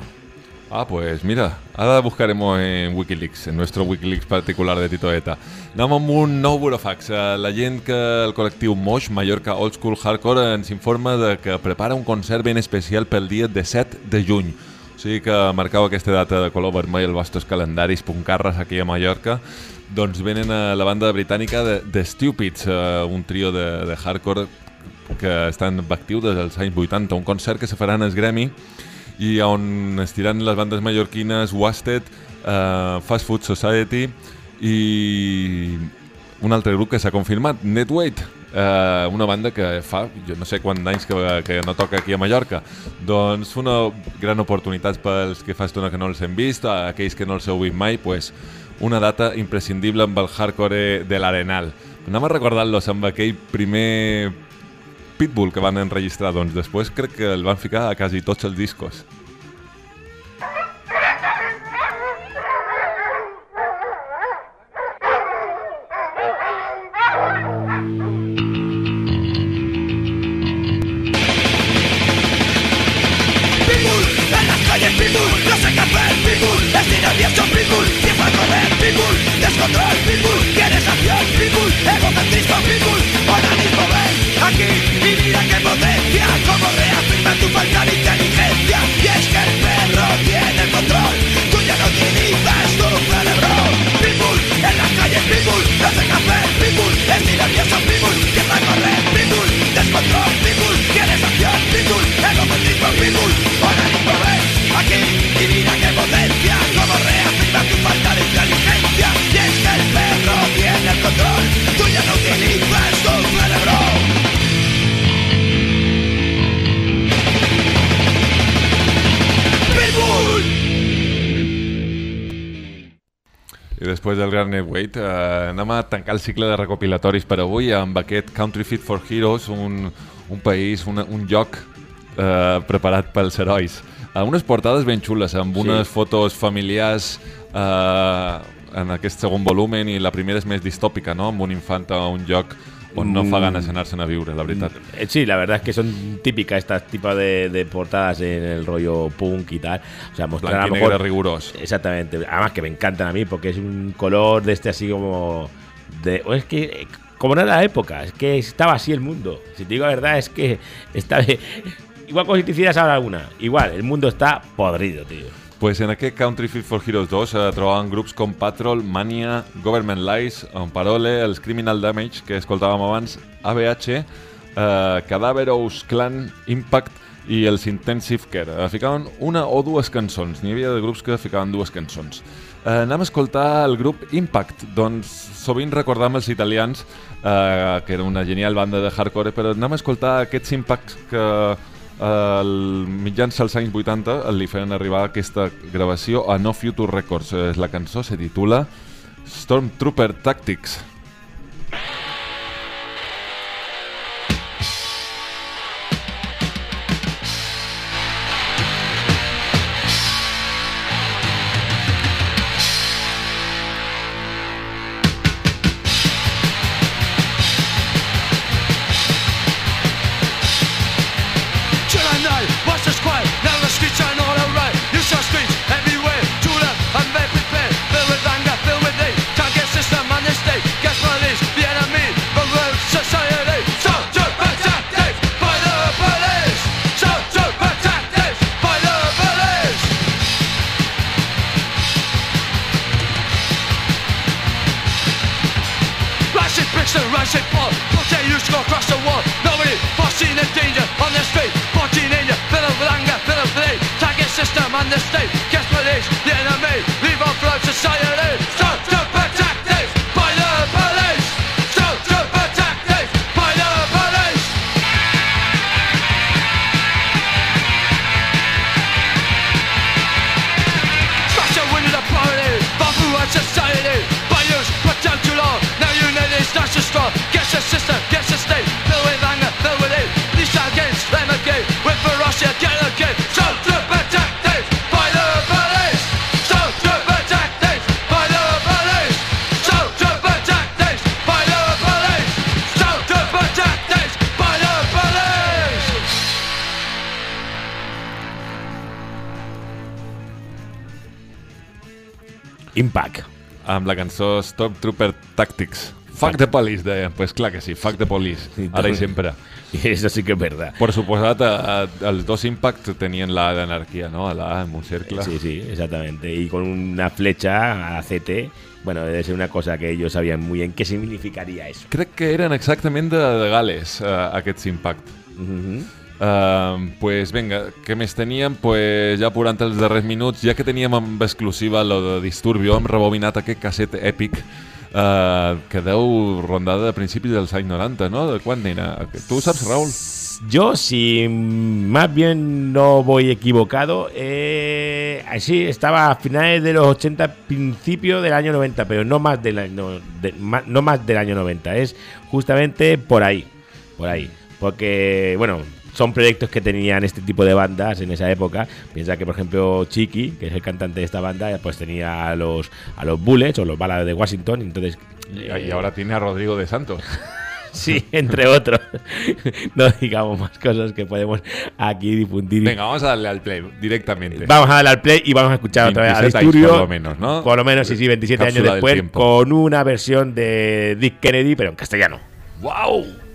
S6: Ah, pues mira, ara buscaremos en Wikileaks, en nuestro Wikileaks particular de Tito Eta. Anem un nou burofax. La gent que el col·lectiu Moix, Mallorca Old School Hardcore, ens informa de que prepara un concert ben especial pel dia 17 de juny. O sigui que marcau aquesta data de color vermell als vostres calendaris puncarres aquí a Mallorca. Doncs venen a la banda britànica de The Stupids, eh, un trio de, de hardcore que estan actiu des dels anys 80. Un concert que se farà en el Gremi i on estiran les bandes mallorquines Wasted, uh, Fast Food Society i un altre grup que s'ha confirmat, Netweight, uh, una banda que fa, jo no sé quants anys que, que no toca aquí a Mallorca. Doncs una gran oportunitat pels que fa estona que no els hem vist, a aquells que no els heu vist mai, pues, una data imprescindible amb el hardcore de l'Arenal. Anem a recordar-los amb aquell primer Pitbull que van enregistrar, doncs després crec que el van ficar a quasi tots els discos. Eh, anem a tancar el cicle de recopilatoris per avui amb aquest Country Fit for Heroes, un, un país, una, un lloc eh, preparat pels herois. Eh, unes portades ben xules, amb
S5: Sí.
S6: unes fotos familiars eh, en aquest segon volumen i la primera és més distòpica, no? amb un infant a un lloc on no fa
S5: Mm.
S6: ganes d'anar-se'n a viure, la veritat.
S5: Eh, Sí, la verdad es que son típicas estas tipos de, de portadas en el rollo punk y tal. O sea, mostrar a lo mejor...
S6: negre riguros.
S5: Exactamente. Además que me encantan a mí porque es un color de este así como... De, o es que... Como no era la época, es que estaba así el mundo. Si te digo la verdad, es que está Igual como si te hicieras ahora alguna. Igual, el mundo está podrido, tío.
S6: Pues en aquest Country Fit for Heroes 2 eh, trobàvem grups com Patrol, Mania, Government Lies, On Parole, els Criminal Damage, que escoltàvem abans, ABH, eh, Cadaverous Clan, Impact i els Intensive Care. Eh, ficaven una o dues cançons. N'hi havia de grups que ficaven dues cançons. Eh, anem a escoltar el grup Impact. Doncs sovint recordam els italians, eh, que era una genial banda de hardcore, però anem a escoltar aquests Impacts que el mitjans dels anys 80 li feien arribar aquesta gravació a No Future Records. La cançó se titula Stormtrooper Tactics.
S10: July guess just what is? The enemy, evil flow
S5: society.
S6: Amb la cançó Stop Trooper Tactics. Fuck the police, deien. Pues clar que sí, fuck the police.
S5: Sí,
S6: Ara i sempre.
S5: Y eso sí que es verdad.
S6: Per suposat, a, a, els dos Impact tenien la d'anarquia, no? La en un cercle.
S5: Sí, sí, exactamente. Y con una flecha a CT, bueno, debe ser una cosa que ellos sabían muy bien qué significaría eso.
S6: Crec que eren exactament de, de Gales, uh, aquests Impact.
S5: Ujú.
S6: Pues vinga, què més teníem? Pues ja apurant els darrers minuts, ja que teníem amb exclusiva lo de Disturbio, hem rebobinat aquest casset uh, que deu rondar de principis dels anys 90, no? De quan era? Tu saps, Raül?
S5: Yo, si más bien no voy equivocado, eh, así estaba a finales de los 80, principio del año 90, pero no más del año, no más del año 90, es justamente por ahí, por ahí, porque bueno, son proyectos que tenían este tipo de bandas en esa época. Piensa que por ejemplo Chiqui, que es el cantante de esta banda, pues tenía a los a los Bullets o los Balas de Washington, entonces
S6: Y ahora tiene a Rodrigo de Santos.
S5: Sí, entre otros. No digamos más cosas que podemos aquí difundir.
S6: Venga, vamos a darle al play directamente.
S5: Vamos a darle al play y vamos a escuchar otra vez al
S6: 27 años,
S5: estudio.
S6: por lo menos, ¿no?
S5: Por lo menos, sí, sí, 27 años
S6: Cápsula
S5: después, con una versión de Dick Kennedy, pero en castellano.
S6: ¡Wow!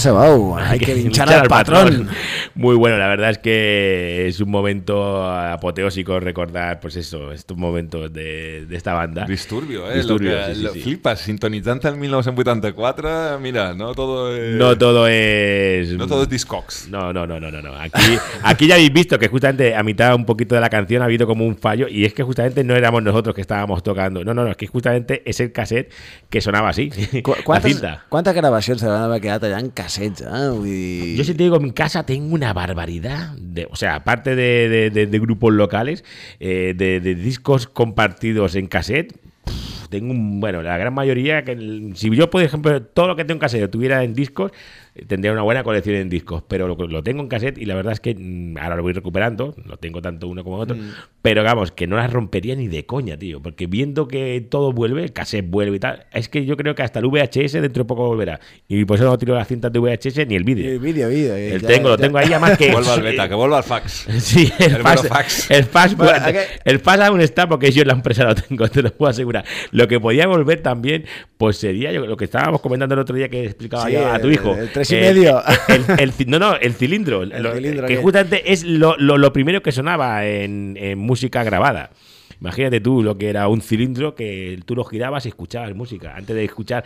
S4: Se va, hay que hinchar al patrón.
S5: Muy bueno, la verdad es que es un momento apoteósico recordar, pues eso, estos momentos de, de esta banda.
S6: Disturbio, eh?
S5: Disturbio,
S6: lo que,
S5: sí, sí,
S6: lo
S5: sí.
S6: Flipas, sintonitzant el 1984, mira, no todo es...
S5: No todo es.
S6: No todo es Discogs.
S5: No, no, no, no, no. no. Aquí, aquí ya habéis visto que justamente a mitad un poquito de la canción ha habido como un fallo y es que justamente no éramos nosotros que estábamos tocando. No, no, no, es que justamente es el cassette que sonaba así.
S4: Quantes gravacions se van quedat allà en dir...
S5: Yo si te digo, en casa tengo una barbaridad. De, o sea, aparte de, grupos locales, eh, de, discos compartidos en cassette, tengo un, bueno, la gran mayoría, que si yo, por ejemplo, todo lo que tengo en cassette lo tuviera en discos, tendría una buena colección en discos, pero lo, lo tengo en cassette y la verdad es que mm, ahora lo voy recuperando, lo tengo tanto uno como otro, pero vamos, que no las rompería ni de coña, tío, porque viendo que todo vuelve, el cassette vuelve y tal, es que yo creo que hasta el VHS dentro de poco volverá. Y por eso no tiro las cintas de VHS ni el vídeo.
S4: El vídeo, vídeo. eh,
S5: El
S4: ja-
S5: tengo, lo
S4: ja-
S5: tengo ahí, además que.
S6: Que vuelva al beta, que vuelva al fax.
S5: Sí, el,
S6: El
S5: fax,
S6: burofax.
S5: el fax,
S4: Bueno,
S5: el fax aún está porque yo en la empresa lo tengo, te lo puedo asegurar. Lo que podía volver también, pues sería yo- lo que estábamos comentando el otro día que explicaba
S4: Sí,
S5: yo a tu
S4: el-
S5: hijo.
S4: el tres y
S5: El-
S4: medio.
S5: el- el ci- no, no, el cilindro.
S4: El
S5: lo-
S4: cilindro
S5: que
S4: que-
S5: justamente es lo, lo- lo primero que sonaba en, en música grabada. Imagínate tú lo que era un cilindro que tú lo girabas y escuchabas música. Antes de escuchar.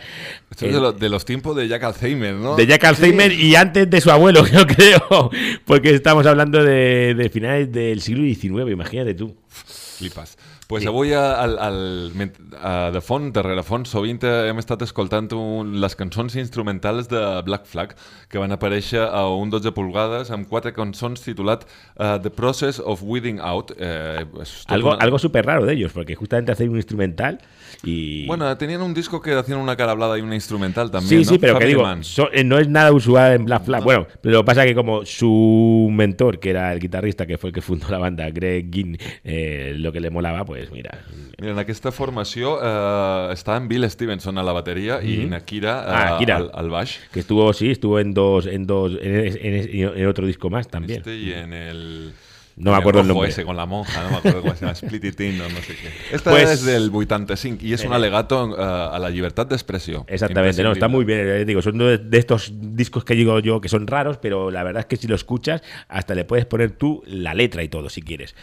S6: Esto es
S5: el-
S6: de, lo- de los tiempos de Jack Alzheimer, ¿no?
S5: de Jack Alzheimer y antes de su abuelo, yo creo. Porque estamos hablando de, de finales del siglo XIX, imagínate tú.
S6: Flipas. Pues
S5: Sí.
S6: avui, al, al, ment- a, de fons, darrere fons, sovint hem estat escoltant un, les cançons instrumentals de Black Flag, que van aparèixer a un 12 pulgades amb quatre cançons titulat uh, The Process of Weeding Out. Eh,
S5: Algo,
S6: una-
S5: algo súper raro de ellos, porque justamente hacen un instrumental y...
S6: Bueno, tenían un disco que hacían una cara hablada y una instrumental también,
S5: Sí,
S6: ¿no?
S5: sí, pero que digo, so- eh, no es nada usual en Black Flag. Bueno, pero lo que pasa es que como su mentor, que era el guitarrista, que fue el que fundó la banda, Greg Ginn, eh, lo que le molaba, pues mira.
S6: Mira, en aquesta formació eh, està en Bill Stevenson a la bateria i
S5: Mhm.
S6: Nakira eh,
S5: Ah, Akira.
S6: al, al baix.
S5: Que estuvo, sí, estuvo en dos, en dos, en, en- en otro disco más también.
S6: Este y en el...
S5: No me acuerdo el nombre.
S6: ese con la monja, no me acuerdo cómo se llama, Split It In o no sé qué. Esta
S5: Pues-
S6: es del 85 y es un alegato eh, a la libertad de expresión.
S5: Exactamente, no, está muy bien. eh, digo, son de, de estos discos que digo yo que son raros, pero la verdad es que si lo escuchas, hasta le puedes poner tú la letra y todo, si quieres.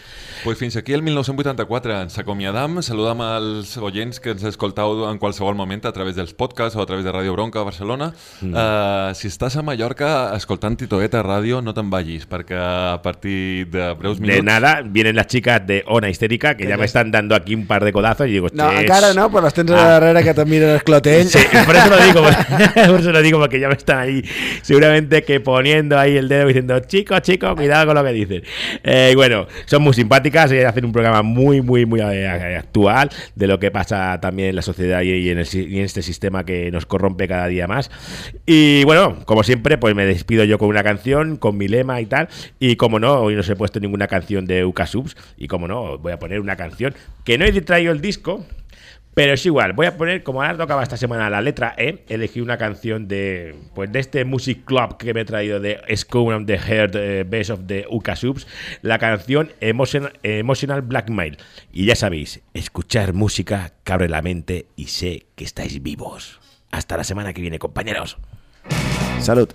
S6: Pues fins aquí el 1984 ens acomiadam, saludam als oients que ens escoltau en qualsevol moment a través dels podcasts o a través de Ràdio Bronca a Barcelona.
S5: Mm.
S6: Uh, si estàs a Mallorca escoltant Titoeta Ràdio, no te'n vagis, perquè a partir de breus minuts...
S5: De nada, vienen las chicas de Ona Histérica, que
S10: Que
S5: ya
S10: ya
S5: me están dando aquí un par de codazos y digo,
S10: No, encara no, però les tens a
S5: Ah.
S10: darrere que miren el clotell.
S5: Sí, por eso lo digo, por eso lo digo, porque ya me están ahí, seguramente que poniendo ahí el dedo diciendo, chicos, chicos, cuidado con lo que dicen. Eh, y bueno, son muy simpáticas y hacen un programa muy, muy, muy eh, actual de lo que pasa también en la sociedad y, en el y en este sistema que nos corrompe cada día más. Y bueno, como siempre, pues me despido yo con una canción, con mi lema y tal. Y como no, hoy no os he puesto ninguna canción de Uka Subs. Y como no, voy a poner una canción que no he traído el disco, pero es igual, voy a poner, como ahora tocaba esta semana la letra E, elegí una canción de pues de este Music Club que me he traído de Scone of the Heart eh, Best of the Uka Subs, la canción Emotional, Emotional Blackmail. Y ya sabéis, escuchar música que abre la mente y sé que estáis vivos. Hasta la semana que viene, compañeros.
S10: Salud.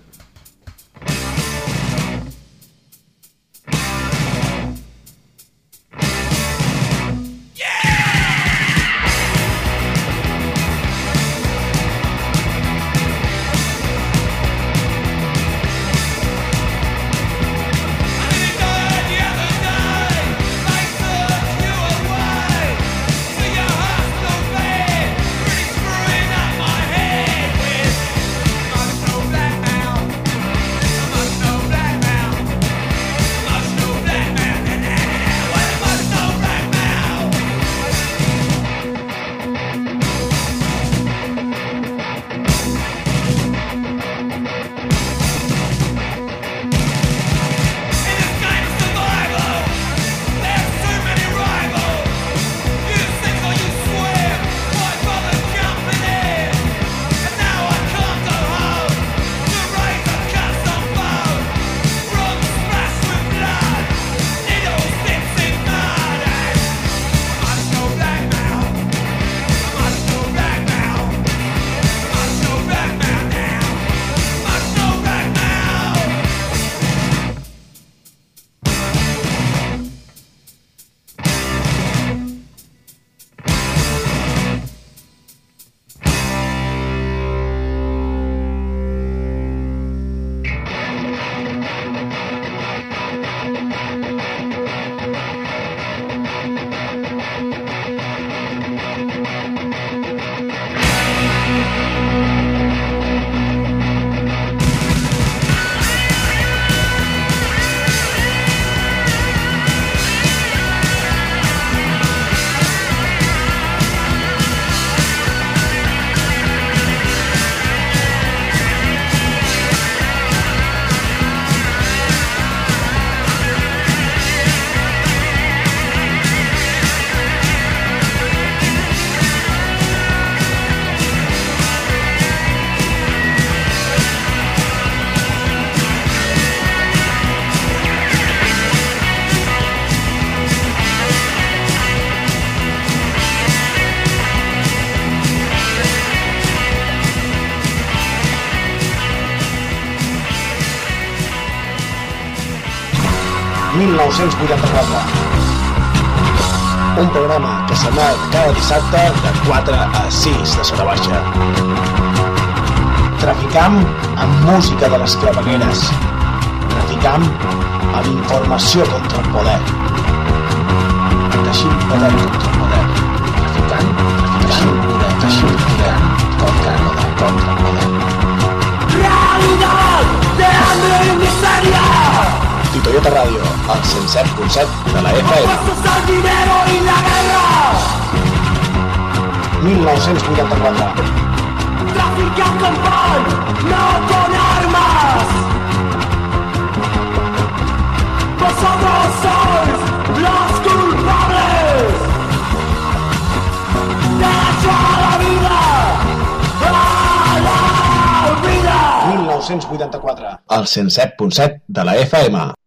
S12: Un programa que s'emet cada dissabte de 4 a 6 de Sora Baixa. Traficam amb música de les clavegueres. Traficam amb informació contra el poder. teixint poder contra poder. Traficant, traficant poder, teixint poder contra poder, contra poder.
S10: Realidad de hambre y miseria.
S12: I Toyota Ràdio, al 107.7 de la FM.
S10: Y la guerra.
S12: 1984.
S10: Traficar con pan, no con armas. Vosotros sois los culpables. A la vida. A la vida.
S12: 1984. Al 107.7 de la FM.